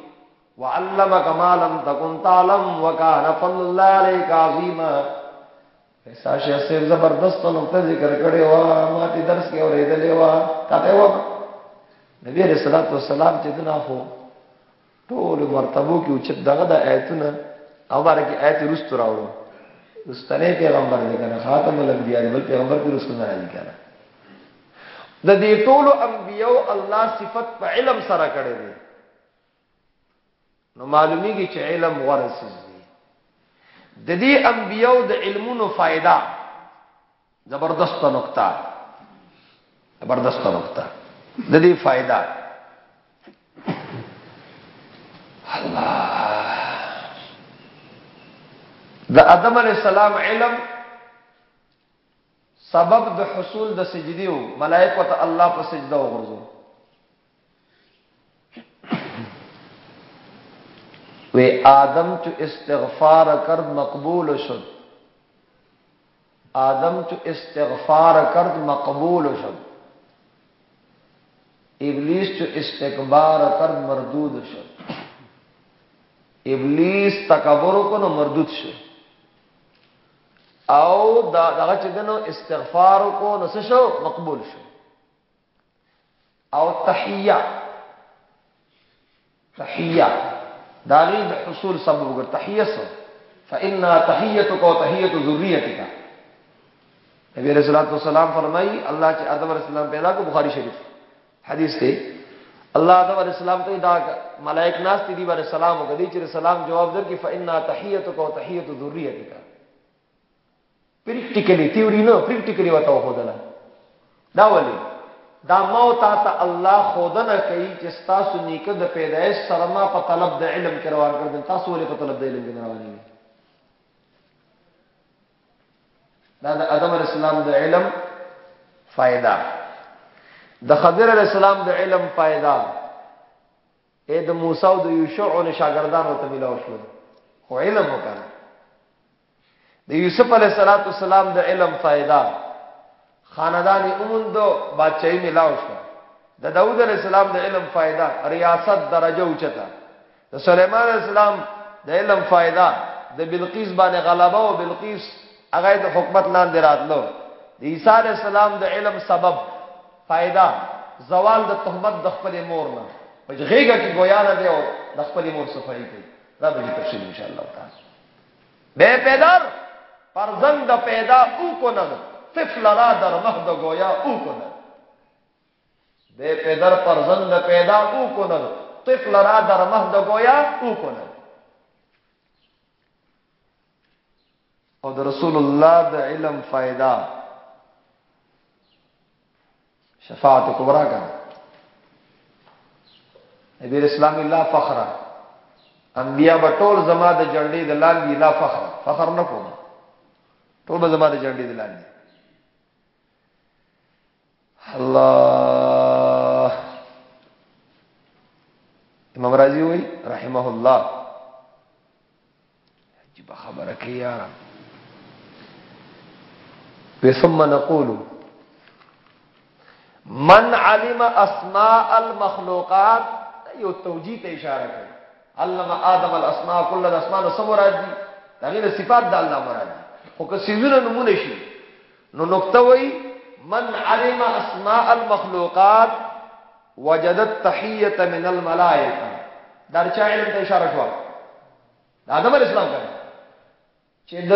وعلمك ما لم تكن تعلم وكان فضل الله عليك عظيما ایسا شیخ صاحب زبردست نقطه ذکر کړي وا ما ته درس کې اورېدلې وا تاسو و نبی علیہ الصلوۃ والسلام چې دنا هو ټول مرتبو کې اوچت دغه د آیتونه او بارکه آیت رست راوړو. رستنه پیغمبر دې کنه خاتم الانبیاء بل پیغمبر کې رسول نه راځي کنه. د دې ټول انبیو الله صفت په علم سره کړی دی. نو معلومیږي چې علم ورسې دی. د دې انبیو د علمونو فائدہ زبردست نقطه. زبردست نقطه د فائدہ الله د ادم علی السلام علم، سبب د حصول د سجدي او ملائکه ته الله په سجده وغورځو وی آدم چو استغفار کرد مقبول شد۔ آدم چو استغفار کرد مقبول شد۔ ابلیس چو استکبار کرد مردود شد ابلیس تکبر کو نو مردود شو۔ او دا دغه چې دنو استغفار کو نو شو مقبول شو۔ او تحیه تحیه دا غي حصول سبب وګر تحیه سو۔ فإن تحیتک او تحیت ذریتک۔ نبی رسول الله صلی الله علیه وسلم فرمایي الله چې آدم علیہ السلام پیدا کو، بخاری شریف۔ حدیث ته الله آدم علیہ السلام ته دا ملائک ناس تی دی باندې سلام وکړي چې سلام جواب در کی، فإنا تحیتک او تحیت ذریتک پریکټیکلی تیوري نو پریکټیکلی وته خو دلا دا ولی، دا موت تا ته الله خودنه کوي چې تاسو نیکه د پیدایش سره ما په طلب د علم کې روان کړل تاسو ولې په طلب د علم کې روان دي دا د ادم علی السلام د علم فائدہ. د خضر علی السلام د علم فائدہ اے د موسی او د یوشع او شاګردانو ته ملاو شو. خو علم وکړه. د یوسف علی السلام د علم فائدہ خاندان اومندو بادشاہي ملاو شو. د داوود علی السلام د علم فائدہ ریاست درجه اوچتا د سليمان علی السلام د علم فائدہ د بلقیس باندې غلبه او بلقیس هغه د حکومت لاندې راتلو. د عیسی علی السلام د علم سبب. فائدہ، زوال د تهمت د خپل مور نه. په غیګه کې گویا نه دی او د خپل مور صفائی کوي. دا به تفصیل ان شاء الله تعالی به پدر فرزند پیدا او کو نه طفل را در مهد گویا او کو نه به پدر فرزند پیدا او کو نه طفل را در مهد گویا او کو نه او د رسول الله د علم فائدہ شفاعت کبرا کا نبی اسلام الله فخر. انبیاء بټول زما د جنډې د لاندې لا فخر. فخر نه کوم. ټول زما د جنډې د لاندې. الله. امام رازی وی رحمه الله عجیب خبره کوي یارم ثم نقول من علم اسماء المخلوقات یو توجیه ته اشاره کوي. علم ادم الاسماء كل الاسماء نو سم مراد دي؟ دغه صفات د الله مراد دي. خو که سيزونه نمونه شي، نو نقطه وي من علم اسماء المخلوقات، وجدت تحيه من الملائکه. درچا علم ته اشاره شو ادم الاسلام کوي چې د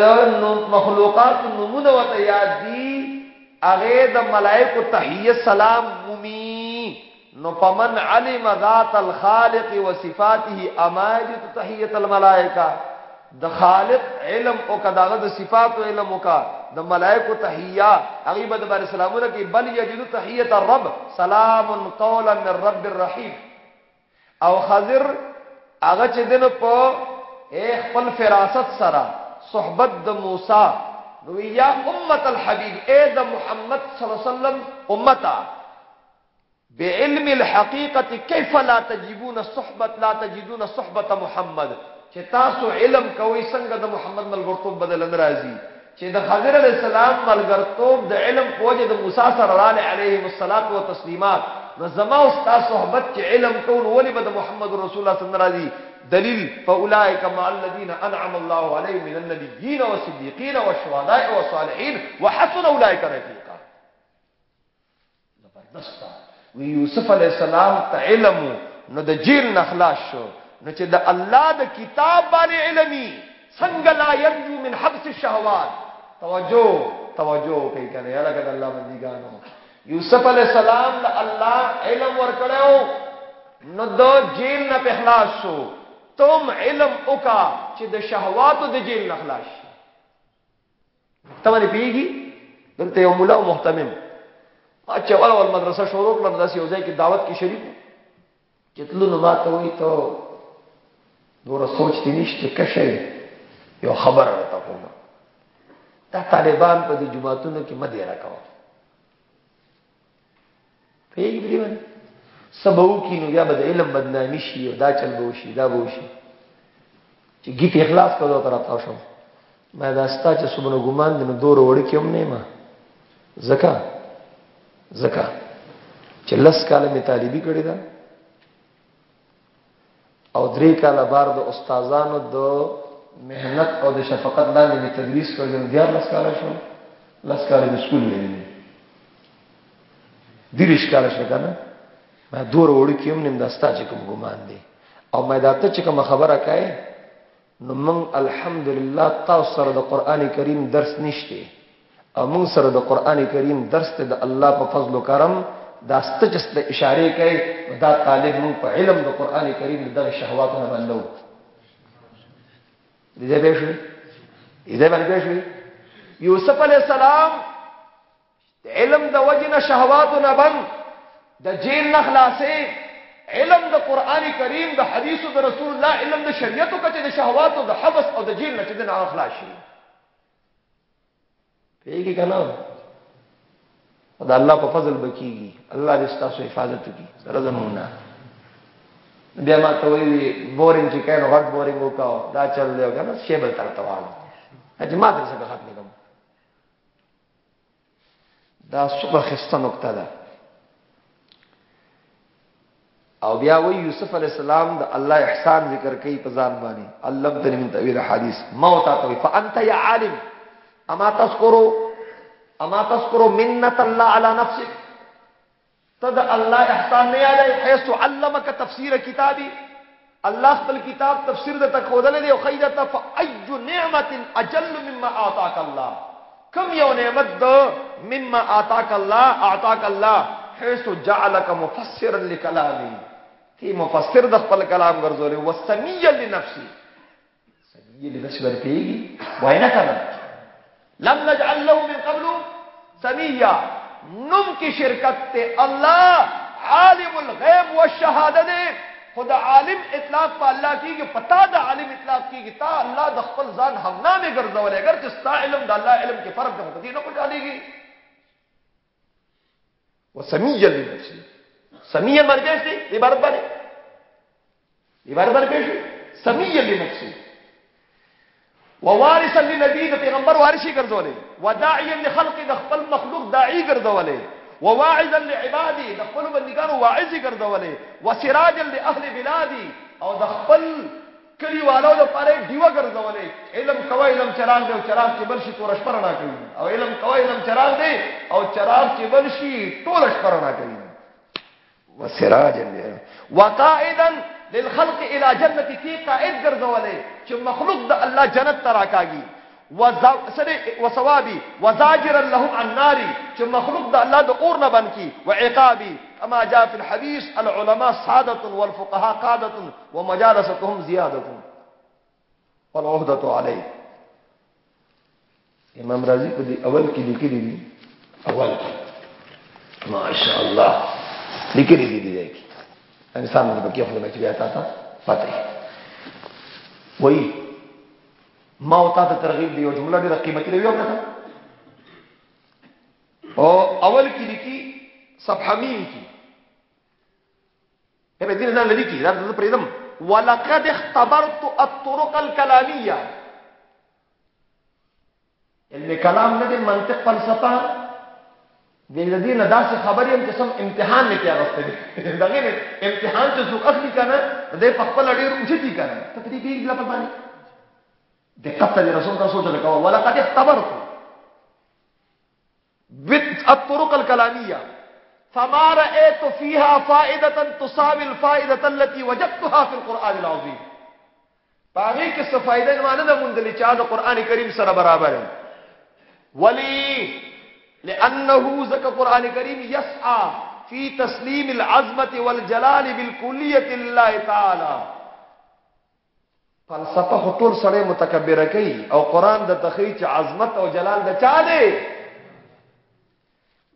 مخلوقات نمونه وته یاد دي هغه د ملائکه تحیه سلام مومي. نو پمن علم ذات الخالق وصفاته اماجد تحیه الملائکه. د خالق علم او کداغه د صفات او علم او کا د ملائکه تحیه. هغه بد بر سلامونه کې بل یجد تحیه الرب سلام قولا من رب الرحیم. او خضر هغه چې دنه په خپل فراست سره، صحبت د موسی. نو یا امت الحبیب، اے د محمد صلی الله علیه وسلم، امتا بعلم الحقیقت کیف لا تجیبون صحبت، لا تجدون صحبت محمد؟ چې تاسو علم کوي څنګه د محمد ملګرتوب بدل ناراضي چې د خضر علی السلام ملګرتوب د علم پوجا د موسی سره علیه الصلاۃ والتسلیمات نو زما او تاسو صحبت چې علم کول ولی به د محمد رسول الله صلی الله علیه وسلم دلیل فاولائک مع الذين انعم الله عليهم من النبيين والصديقين والشهداء والصالحين وحسن اولئك رفيقا زبردست. وی یوسف علی السلام ته علم نو د جیل نخلاص شو. نو چې د الله د کتاب باندې علمي څنګه لا يرجو من حبس الشهوات توجه توجه کوي کنه یا لکه الله بندګانو یوسف علی السلام له الله علم ورکړو نو د جیل نه په خلاص شو. تم علم اوکا چې د شهواتو د جیل نخلاص ته باندې پیږي دلته یو مولا محتمم. ما چې اول اول مدرسه شروع کړم داسې یو ځای کې دعوت کې شریک چې تلو نو ما ته وایي ته نور سوچ دې نشته کښه یو خبره راته کوم دا طالبان په دې جمعاتونو کې مده راکاو پیږي دی سبو کی نو بیا به علم بدنامی شي دا چل به شي دا به شي چې گیت اخلاص کړو تر تاسو ما دا ستا چې سمونه ګمان دي نو دور وړ کې هم نه ما زکا زکا چې لس کاله می طالبي کړی دا او درې کاله بار د استادانو د مهنت او د شفقت باندې می تدریس کړل بیا لس کاله شو لس کاله د سکول ویلې دیرش کاله شو کنه ما دور وړ کېم نیم داستا چې کوم ګمان دي او ما دا ته چې کوم خبره کوي نو من الحمدلله تاسو سره د قران کریم درس نشته او من سره د قران کریم درس ته د الله په فضل او کرم دا ستجست اشاره کوي دا طالب مون په علم د قران کریم د شهواتونو باندې دې به شي دې باندې شي یوسف علی السلام علم د وجنه شهواتونه باندې د جیل نخلاصې علم د قران کریم، د حدیث د رسول الله، علم د شریعت او کچه د شهوات او د حبس او د جیل نه چې د اخلاص شي پیږي کنه دا الله په فضل بکیږي الله دې ستاسو حفاظت کوي سره زمونږ بیا ما ته وی بورینګ چې کینو غټ بورینګ وکاو. دا چل دی کنه شیبل تر توال اجماع دې څنګه ختم کوم دا څومره خسته نقطه ده. او بیا وی یوسف علی السلام د الله احسان ذکر کوي په ځان باندې. علم تنی من تعویل حدیث. موت کوي فانت یا عالم، اما تذکروا اما تذکروا منت الله علی نفسك تد الله احسان نه یاد حيث علمك تفسیر کتابی. الله خپل کتاب تفسیر د تکودل دی او خیدت فای نعمت اجل مما اعطاك الله. کم یو نعمت دو مما آتاک اللہ آتاک اللہ حیث جعلک مفسرا لکلامی. تی مفسر د خپل کلام ګرځولې و سمیه لنفسي سمیه لنفسي ورپیږي وای نه کړه لم نجعل له من قبل سمیه نم کی شرکت ته الله عالم الغیب والشهاده خدا عالم اطلاق په الله کې کیږي پتا د عالم اطلاق کې کیږي تا الله د خپل ځان همنامه ګرځولې اگر چې ستا علم د الله علم کې فرق ده دې نه کو جاليږي وسميا لنفسي سميا مرګه دي عبارت باندې عبارت باندې سميا لنفسي ووارثا لنبي د پیغمبر وارثي ګرځولې وداعيا لخلق د خپل مخلوق داعي ګرځولې وواعظا لعبادي د خپل بندګانو واعظ ګرځولې وسراجا لاهل بلادي او د خپل کلی والو د پاره دیو ګرځولې علم کوي علم چراغ دی او چراغ کې بل شي تور شپر کوي۔ او علم کوي علم چراغ دی او چراغ کې بل شي ټول شپر کوي۔ وسراجا وقائدا للخلق الى جنه کی قائد ګرځولې چې مخلوق د الله جنت تراکاږي وثوابي وزاجرا لهم عن النار چې مخلوق د الله د اور نه بن وعقابي كما جاء في الحديث العلماء سادة والفقهاء قادة ومجالستهم زيادة والعهدة عليه امام رازی کو دی اول کی لکھی دی اول۔ ماشاء اللہ لکھی لیکن دی دی جائے گی انسان نے بکیا فلم اچ گیا تھا پتہ ہے وہی ما ہوتا تھا ترغیب دی جملہ بھی قیمت لے ہوا تھا أول کی لکی صبح میم کی اے بدین نہ لکی دا دا پریدم ولقد اختبرت الطرق الكلامية. اللي كلام نه منطق فلسفة. د دې نه داسې خبرې هم چې سم امتحان نه کې راغسته دي دغه امتحان چې څوک اخلي کنه د په خپل ډیر اوچتي کنه. ته دې پیګ لا په باندې؟ دقت دې رسول الله سوچ لکه ولقد اختبرت بالطرق الكلاميه فما رايت فيها فائده تساوي الفائده التي وجدتها في القران العظيم. باغي کې څه فائدې معنی نه مونږ چې دا قران کریم سره برابر ہے ولی لانه ذکر قران کریم يسعى في تسليم العظمه والجلال بالكليه لله تعالى. فلسفه خطول سره متکبره کوي او قران د تخیچ عظمت او جلال د چا دی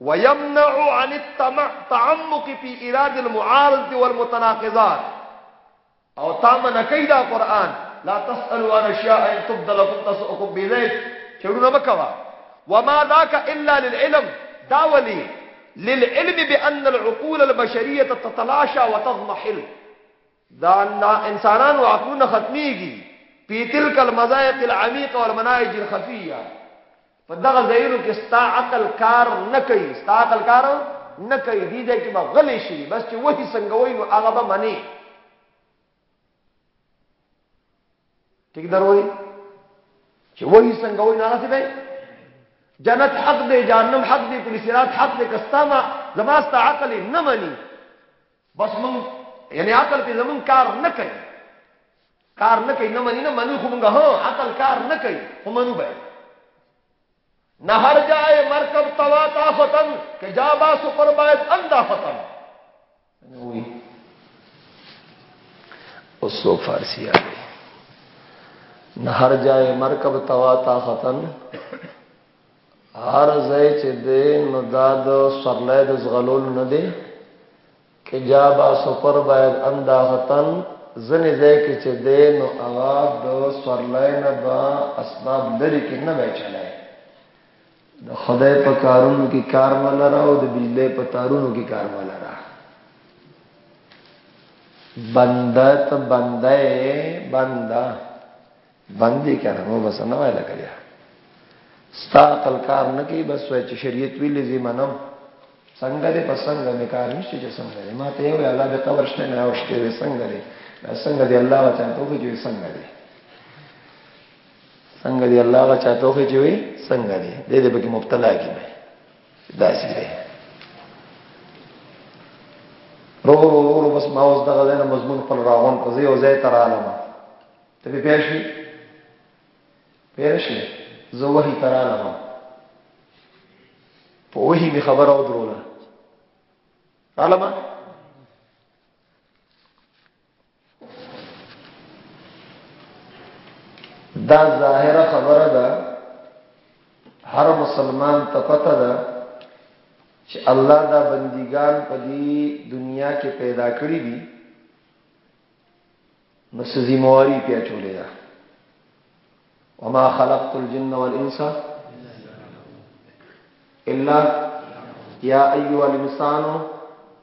ويمنع عن التعمق في ايراد المعارض والمتناقضات. او تامن کیدا قران لا تسالوا عن اشياء ان تبدل لكم تسؤكم بذلك چړو نه مکوا وما ذاك الا للعلم. داولي للعلم بان العقول البشريه تتلاشى وتضمحل. دا انسانانو عقلونه ختميږي په تلک المذائق العميقه والمناهج الخفيه. فدغه زیرو کې عقل کار نه کوي. عقل کار نه کوي. دي دې کې بس چې وਹੀ څنګه وای منی ٹھیک دروي چې وਹੀ څنګه وای نه جنت حق دی جهنم حق دی کلی صراط حق دی کستما زماستا عقل نه مني بس مونږ یعنی عقل په زمون کار نه کوي کار نه کوي نه منی نه منو خو موږ هو ہاں، عقل کار نه کوي خو منو به نہ ہر جائے مرکب توا تا فتن کہ جا با سپر باعث اندا فتن یعنی اس سو فارسی آ گئی۔ نہ ہر جائے مرکب توا تا فتن هر ځای چې دې نو دا د سرلې د زغلول نه دی. حجاب سفر باید انداغتن زنی ځای کې چې دین او هغه د سورلاین با اسباب لري کې نه وای چلای. د خدای په کارونو کې کار ملره او د بجلی په تارونو کې کار ملره بنده ته بنده بنده. بندي کنه مو بس نه وای لګیا ستا عقل کار نه کوي بس وای چې شریعت ویلې زی منم څنګه دې پسنګ نه کار نشته چې څنګه دې ما ته یو الله به قبر شته نه اوشته څنګه دې څنګه دی الله وچا توخه جوړ څنګه دی څنګه دی الله وچا توخه جوړ څنګه دی دې دې به مبتلا کی مې داسې دی رو رو رو بس ما اوس دغه نه مضمون پر راغون کو زه او زه تر عالم ته به پیښی پیښی زه وਹੀ تر عالم په وਹੀ می خبر او دروله عالم دا ظاهره خبره ده هر مسلمان ته پته ده چې الله دا بندګان په دې دنیا کې پیدا کړی دي نو سزیمواری پیا چولې ده وما خلقت الجن والانس الا يا ايها الانسان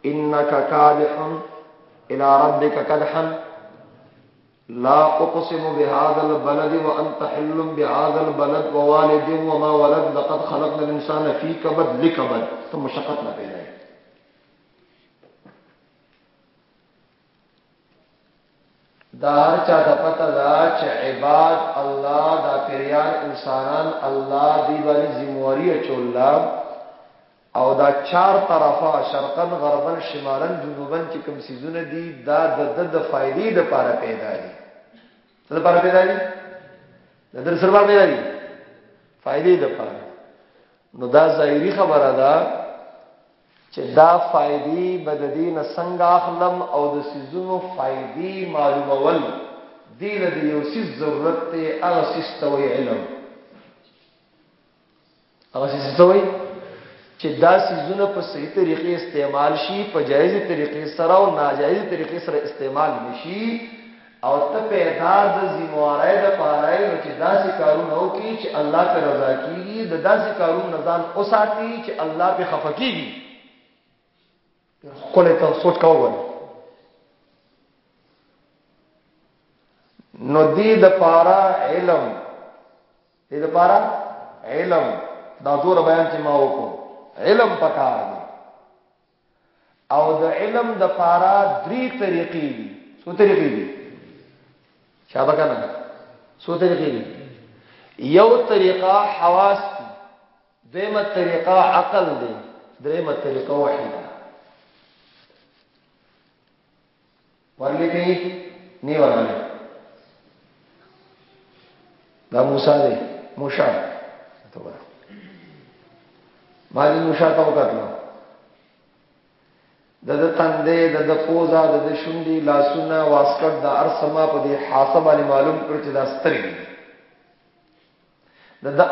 انك كادح إلى ربك كدحا لا اقسم بهذا البلد وانت حل بهذا البلد ووالد وما ولد لقد خلقنا الانسان في كبد لكبد. ثم شقتنا بينه دا هر چا د پته دا چې عباد الله دا پیریان انسانان الله دی باندې ذمہواری چولا او دا چار طرفه شرقن غربن شمالن جنوبن چې کوم سيزونه دي دا د د فائدې د لپاره پیدا دي څه لپاره پیدا دي د در سره پیدا دي فائدې د لپاره نو دا ظاهري خبره ده چې دا فائدې بددین څنګه اخلم او د سيزونو فائدې معلومول. دی له یو سیز ضرورت ته هغه سیز توي علم. هغه سیز توي چې دا سيزونه په صحیح طریقې استعمال شي په جایز طریقې سره او ناجایز طریقې سره استعمال نشي او ته پیدا د زموارای د پاره نو چې داسې کارونه وکړي چې الله په رضا کیږي د داسې کارونو نظام اوساتي چې الله په خفقيږي کوله ته سوچ کاوه نو دې د پاره علم دې د پاره علم دا زور بیان چې ما وکړو علم پکار دی او د علم د پاره درې طریقې دي څو طریقې دي شابه کنه څو طریقې دي یو طریقه حواس دي دیمه طریقه عقل دی دریمه طریقه وحی ورلټي نه ورغله دا موسی دی موشا توبه ما دې موشا ته وکړل د د تندې د د پوزا د د شونډي لاسونه واسکټ د ارسما په دې حساب باندې معلوم کړ چې دا سترګې دي د د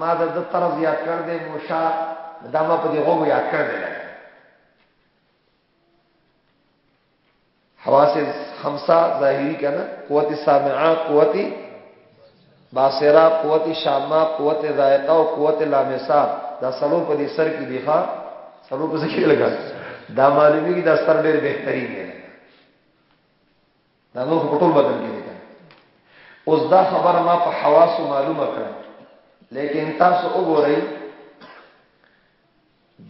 ما د د طرز یاد کړ دې موشا دا ما په دې غوږ یاد کړ دې حواس خمسه ظاهری کنه قوت سامعه قوت باصره قوت شامه قوت ذائقه او قوت لامسه دا سلو په دې سر کې دی ښا؟ سلو په ځکه لګا دا معلومی کی دا سر ډېر بهترین دی. دا نو په ټول بدن کې دی اوس دا خبره ما په حواس معلومه کړه. لیکن تاسو وګورئ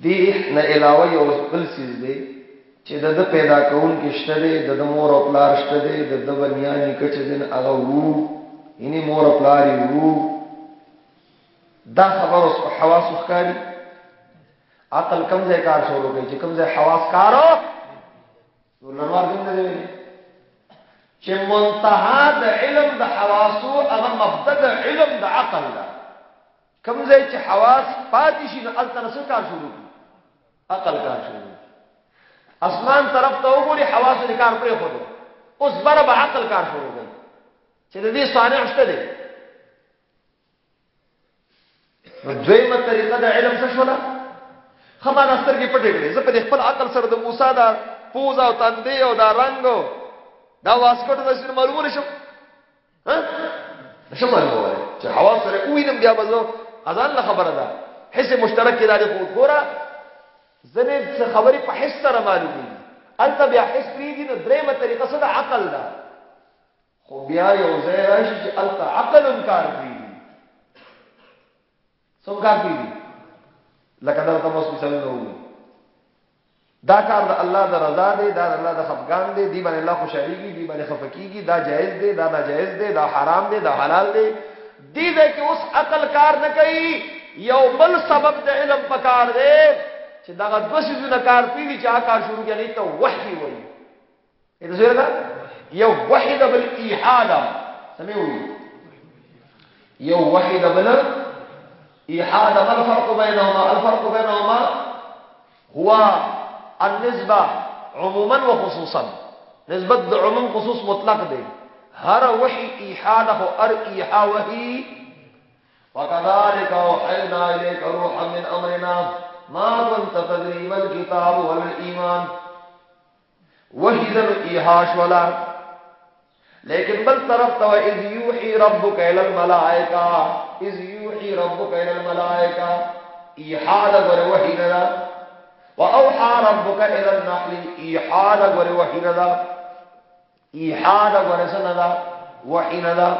دې نه علاوه یو بل څه دی چې د پیدا کون کې شته دی د مور او پلار شته دی د بنیا نکچ دین هغه وو. یني مور او پلار وو. دا خبر اوس په حواس ښکاری عقل کم ځای کار شروع کوي چې کم ځای حواس کارو نو لنوار کوم دی چې منتها د علم د حواسو هغه مبدا د علم د عقل ده. کم ځای چې حواس پاتې شي نو الته نسو کار شروع کوي عقل کار شروع اسمان طرف ته وګوري حواس د کار پرې خو اوس بره به عقل کار شروع کوي چې د دې صانع شته دی. دویمه طریقه د علم څه شوله؟ خمانه سترګې پټې کړې. زه په خپل عقل سره د موسی دا پوز او تندې او دا رنگ دا واسکټ د معلومه نشم ها؟ نشم معلومه چې هوا سره وینم بیا بزو اذان له خبره ده. حس مشترک کې دا په ګوره زنه څه خبرې په حس سره معلومي انت بیا حس پریږي نو درېمه طریقه څه د عقل ده خو بیا یو ځای راشي چې الته عقل انکار کوي څو کار کوي لکه دا تاسو مثال نه وي دا کار د الله د رضا دی، دا د الله د خفقان دی دی باندې الله خوشاليږي دی باندې خفقيږي دا جائز دی، دا ناجائز دی، دا حرام دی، دا حلال دی. دی دې کې اوس عقل کار نه کوي، یو بل سبب د علم پکار دی. چې دا د وسې کار پیږي چې کار شروع کړي ته وحي وایي اې څه ده یو وحي د بل ایحاده سمعوا یو وحي د بل ایحاده ما الفرق بينهما الفرق بينهما هو النسبة عموما وخصوصا نسبة عموم خصوص مطلق دی. هر وحي ایحاده ار ایحا وحي وكذلك اوحينا اليك روحا من امرنا. ما كنت تدري ما الكتاب ولا الايمان وحي ذل ایحاش ولا. لیکن بل طرف تو اذ یوحی ربک الى الملائکہ، اذ یوحی ربک الى الملائکہ، ایحاد ور وحی ندا. واوحى ربك الى النحل ايحاد غير غره وحيندا ايحاد غير غره سندا وحيندا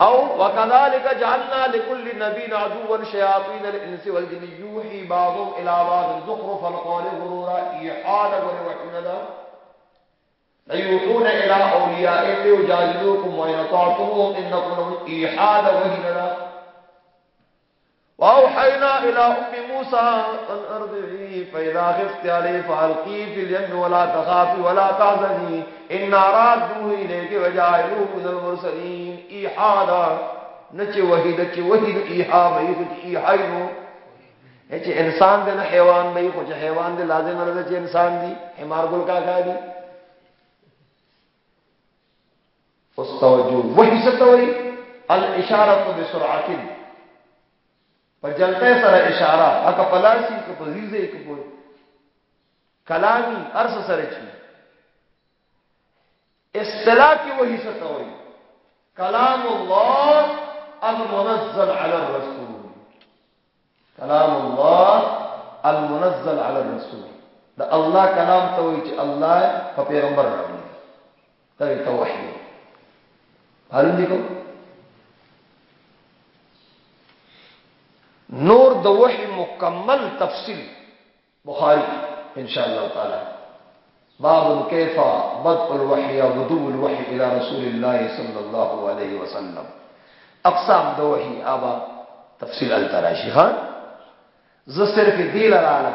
او وكذلك جعلنا لكل نبي عدوا شياطين الانس والجن يوحي بعضهم الى بعض زخرف القول غرورا ايحاد غره وحيندا يوحون الى اوليائهم ويجادلوكم وان انكم ايحاد وحيندا واوحينا الى ام موسى ان ارضعي فاذا خفت عليه فالقي في اليم ولا تخافي ولا تحزني. ان رادوه اليك وجعلوه من المرسلين. ايحادا نچ وحید چ وحید ایحا مې خو ایحاینو چې انسان دې نه حیوان مې خو چې حیوان دې لازم نه چې انسان دي حمار ګل کا کا دي استوجو وحی ستوي الاشاره بسرعه پر جلتے سره اشاره اکا پلاسی که په زیزه که په کلامی ارس سره چی اصطلاح کی وہی ستوئی کلام الله المنزل على الرسول۔ کلام الله المنزل على الرسول۔ دا الله کلام توي چې الله په پیغمبر راوړي دا توحید۔ معلوم دي کو نور د وحی مکمل تفصیل بخاری ان شاء الله تعالی. باب كيف بدء الوحي وبدو الوحي إلى رسول الله صلى الله عليه وسلم. اقسام د وحی آبا تفصیل التراشی خان ز صرف دی لراله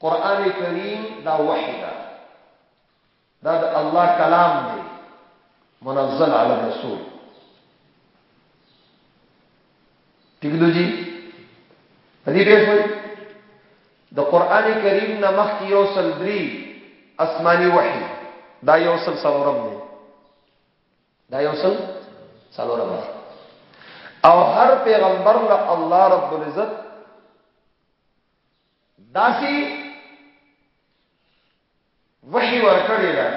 قرآن کریم دا وحی دا دا, الله کلام دی منزل علی الرسول. ٹھیک دو جی؟ حدیث ہوئی۔ د قران کریم نمخ کی یو سل دری اسماني وحی۔ دا یو سل سلورم دی۔ دا یو سل سلورم دی۔ او هر پیغمبر له الله رب العزت داسی وحی ورکړی دا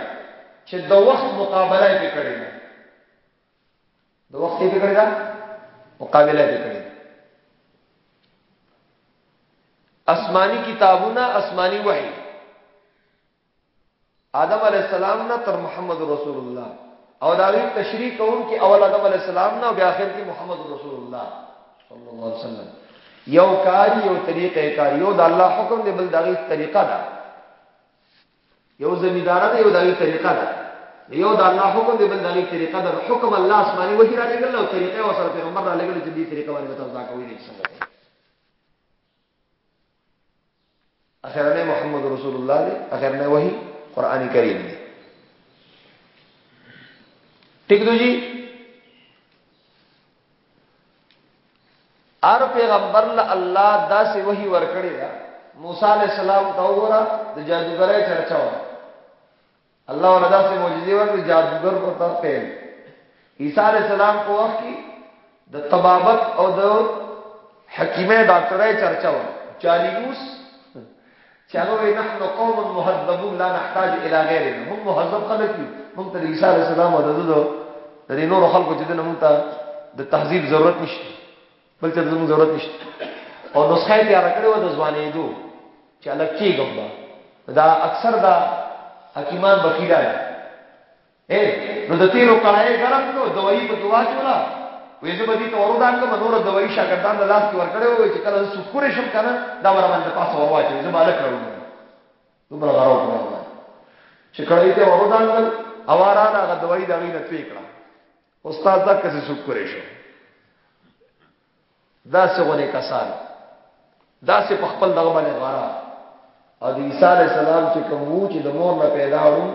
چې د وخت مقابله یې کړی دا د وخت یې کړی دا مقابله یې کړی آسمانی کتابونه آسمانی وحی۔ آدم علیہ السلام نه تر محمد رسول الله او دا غي تشریح کون کی اول آدم علیہ السلام نه او بیا اخر کی محمد رسول الله صلی الله علیه وسلم۔ یو کاری، یو طریقې کاری، یو د الله حکم دی بل دغه طریقه ده یو زمیدار ده یو دغه طریقه ده یو د الله حکم دی بل دغه طریقه ده حکم الله آسمانی وحی را لګل او طریقې او سره پیغمبر را لګل چې دې طریقه باندې تاسو دا کوي څنګه اخر اخرنے محمد رسول اللہ دے اخرنے وہی قرآن کریم دے۔ ٹھیک دو جی؟ ار پیغمبر لا اللہ دا سے وہی ورکڑی دا۔ موسی علیہ السلام تو ورا د جادوګرای چرچا و الله ولدا سے معجزې ور د جادوګر کو تا پیل عیسی علیہ السلام کو وخت کی د طبابت او د حکیمه ډاکټرای چرچا و چالیوس چې هغه وي نحن قوم مهذبون لا نحتاج الى غيرنا موږ مهذب خلک یو. موږ ته عیسی علیه السلام او دغه د نور خلکو چې دنه موږ ته د تهذیب ضرورت نشته. بل ته زموږ ضرورت نشته. او نسخه تیار کړو د ځوانې دو چې الګ کېږم دا اکثر دا حکیمان بخیلا اے نو د تیرو کړای ګرم نو دوايي په دوا چولا وې زه بدی ته ورو دان کوم نور دوايي شاګردان د لاس کې ورکړې وې چې کله سکورې شم کنه دا ور باندې پاسه ورواچې زه بالک راوړم. دومره غراو کړو چې کړای ته ورو دان کړ اوارا دا دوايي دا غینه توې کړه. استاد دا کسي سکورې شو دا څه غونې کسان دا څه په خپل دغه باندې غارا او د عیسی علی السلام چې کوم وو چې د مور نه پیدا وو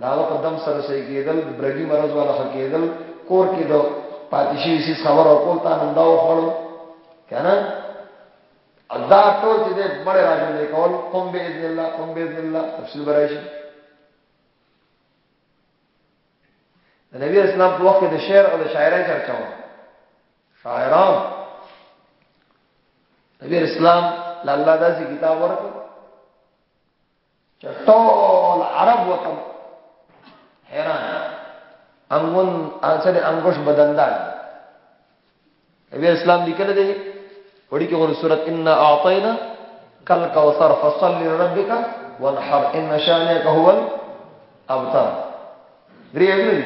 دا په دم سره شي کېدل برګي مرز والا کېدل کور کې د پاتشي سي خبر او کول تا نن دا وخړو کنه ادا ټول چې دې بڑے راځي نه کول، قم باذن الله، قم باذن الله، تفصیل برایشي د نبی اسلام په وخت د شعر او د شاعرۍ چرچا و شاعران. نبی اسلام لاله داسې کتاب ورکړ ټول عرب وطن حیران. انګون انسر انګوش بدندان نبی اسلام لیکل دی وړي کې ور سورۃ ان اعطینا کل کوثر فصل لربک وانحر ان شانئک هو الابتر درې اګل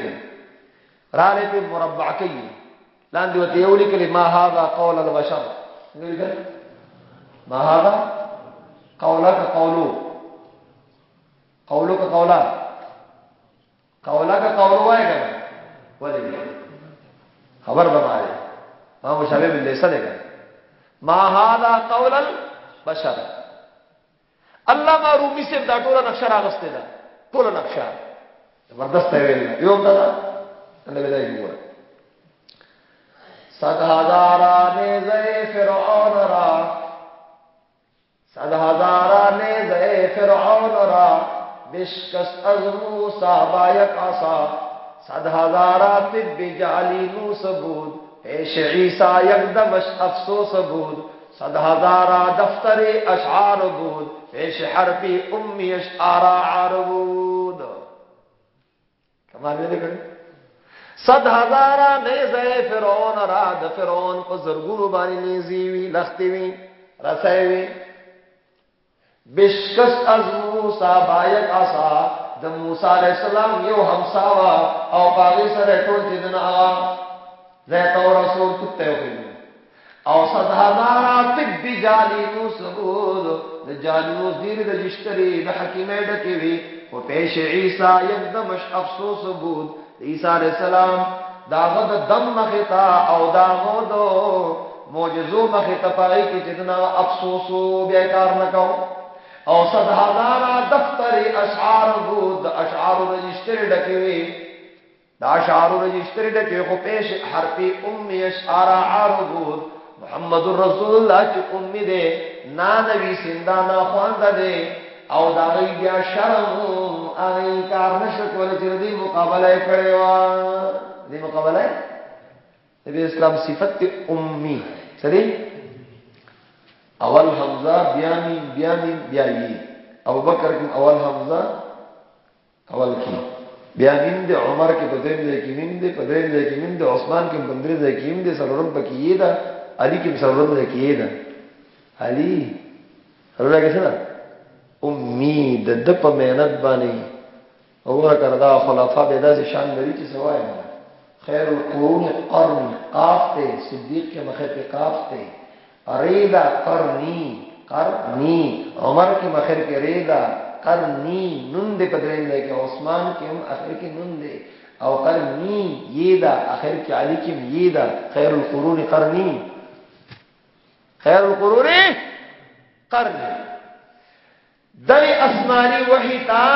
را لې په مربع کې لاندې وته یو لیکل ما هذا قول البشر ما هذا قولك قولو قولك قولا قولك قولو وای کنه ولې خبر بماره ما مشابه باللیسه ده ما هذا قول البشر۔ الله ما رومي سے دا ټوله نقشه راغسته ده ټوله نقشه زبردست ویل یو دا اللہ بدائی ہوا۔ صد ہزارہ نیزے فرعون را۔ صد ہزارہ نیزے فرعون را۔ بشکس از موسیٰ بایک عصا صد ہزارہ طب جعلی نو سبود پیش عیسیٰ، یک دمش افسوس بود. صد ہزارہ دفتر اشعار بود. پیش حرفی امی اشعار عربود کمال میں دیکھیں صد هزارا نیزه فرعون را د فرعون په زرګونو باندې نیزی وی لختی بشکس از موسی بایک عصا د موسی علی السلام یو همسا وا او پاغي سره ټول چې دنا هغه زه تو رسول ته وی او صد هزارا طب جالینوس بود د جالینوس دیر د جشتری د حکیمه ډکی وی او پیش عیسی یکدمش افسوس بود. عیسی علیہ السلام داغه د دم مختا او داغه دو معجزو مختا پای کی جتنا افسوس بیا کار نکاو او صد هزار دفتر اشعار بود اشعار رجستر ډکوي دا اشعار رجستر ډکوي خو پیش حرفی ام اشعار عربود محمد رسول الله چې ام دې، نا نبی سندانا خوانده دې. او دا غي بیا شرم، هغه کار نشو کولای چې دې مقابله کړي وا دې مقابله؟ نبی اسلام صفت امي. سری اول حمزه بیا میم بیا میم بیا یی ابو بکر کوم اول حمزه اول کی بیا میم د عمر کې په دیم دی کې میم دی په دیم دی کې میم دی عثمان کې په دیم دی کې میم دی سرورم پکې یی دا علی کې سرورم دی کې یی دا علی سرورم کې څه امید د په مهنت باندې وګوره کړه دا خلافه به داسې شان لري چې سوای خیر القرون قرن قاف ته صدیق کے مخه په قاف ته ریدا قرنی قرنی، عمر کے مخه کې ریدا قرنی نون دې په درې نه کې عثمان کې هم اخر کې نون دې او قرنی یدا اخر کې علی کې یدا خیر القرون قرنی۔ خیر القرون قرنی دل اسمانی وحی تا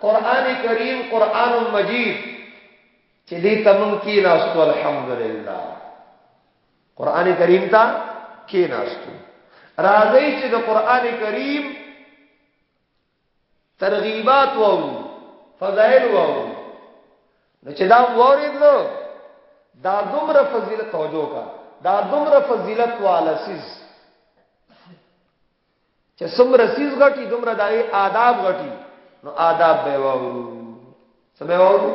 قرآن کریم، قرآن مجید۔ چې دې تمن کې ناستو الحمدلله قرآن کریم تا کې ناستو راځي چې د قرآن کریم ترغیبات وو فضائل وو نو چې دا وورید نو دا دومره فضیلت توجه کا دا دومره فضیلت والا سیز چې څومره سیز غټي دومره دای آداب غټي. نو آداب به وورو سمه وورو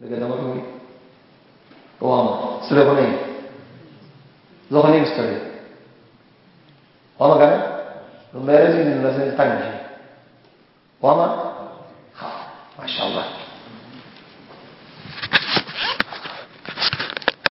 دغه دمه کوي وام سره باندې زه هم نشته وامه کنه نو مې رځي د نسل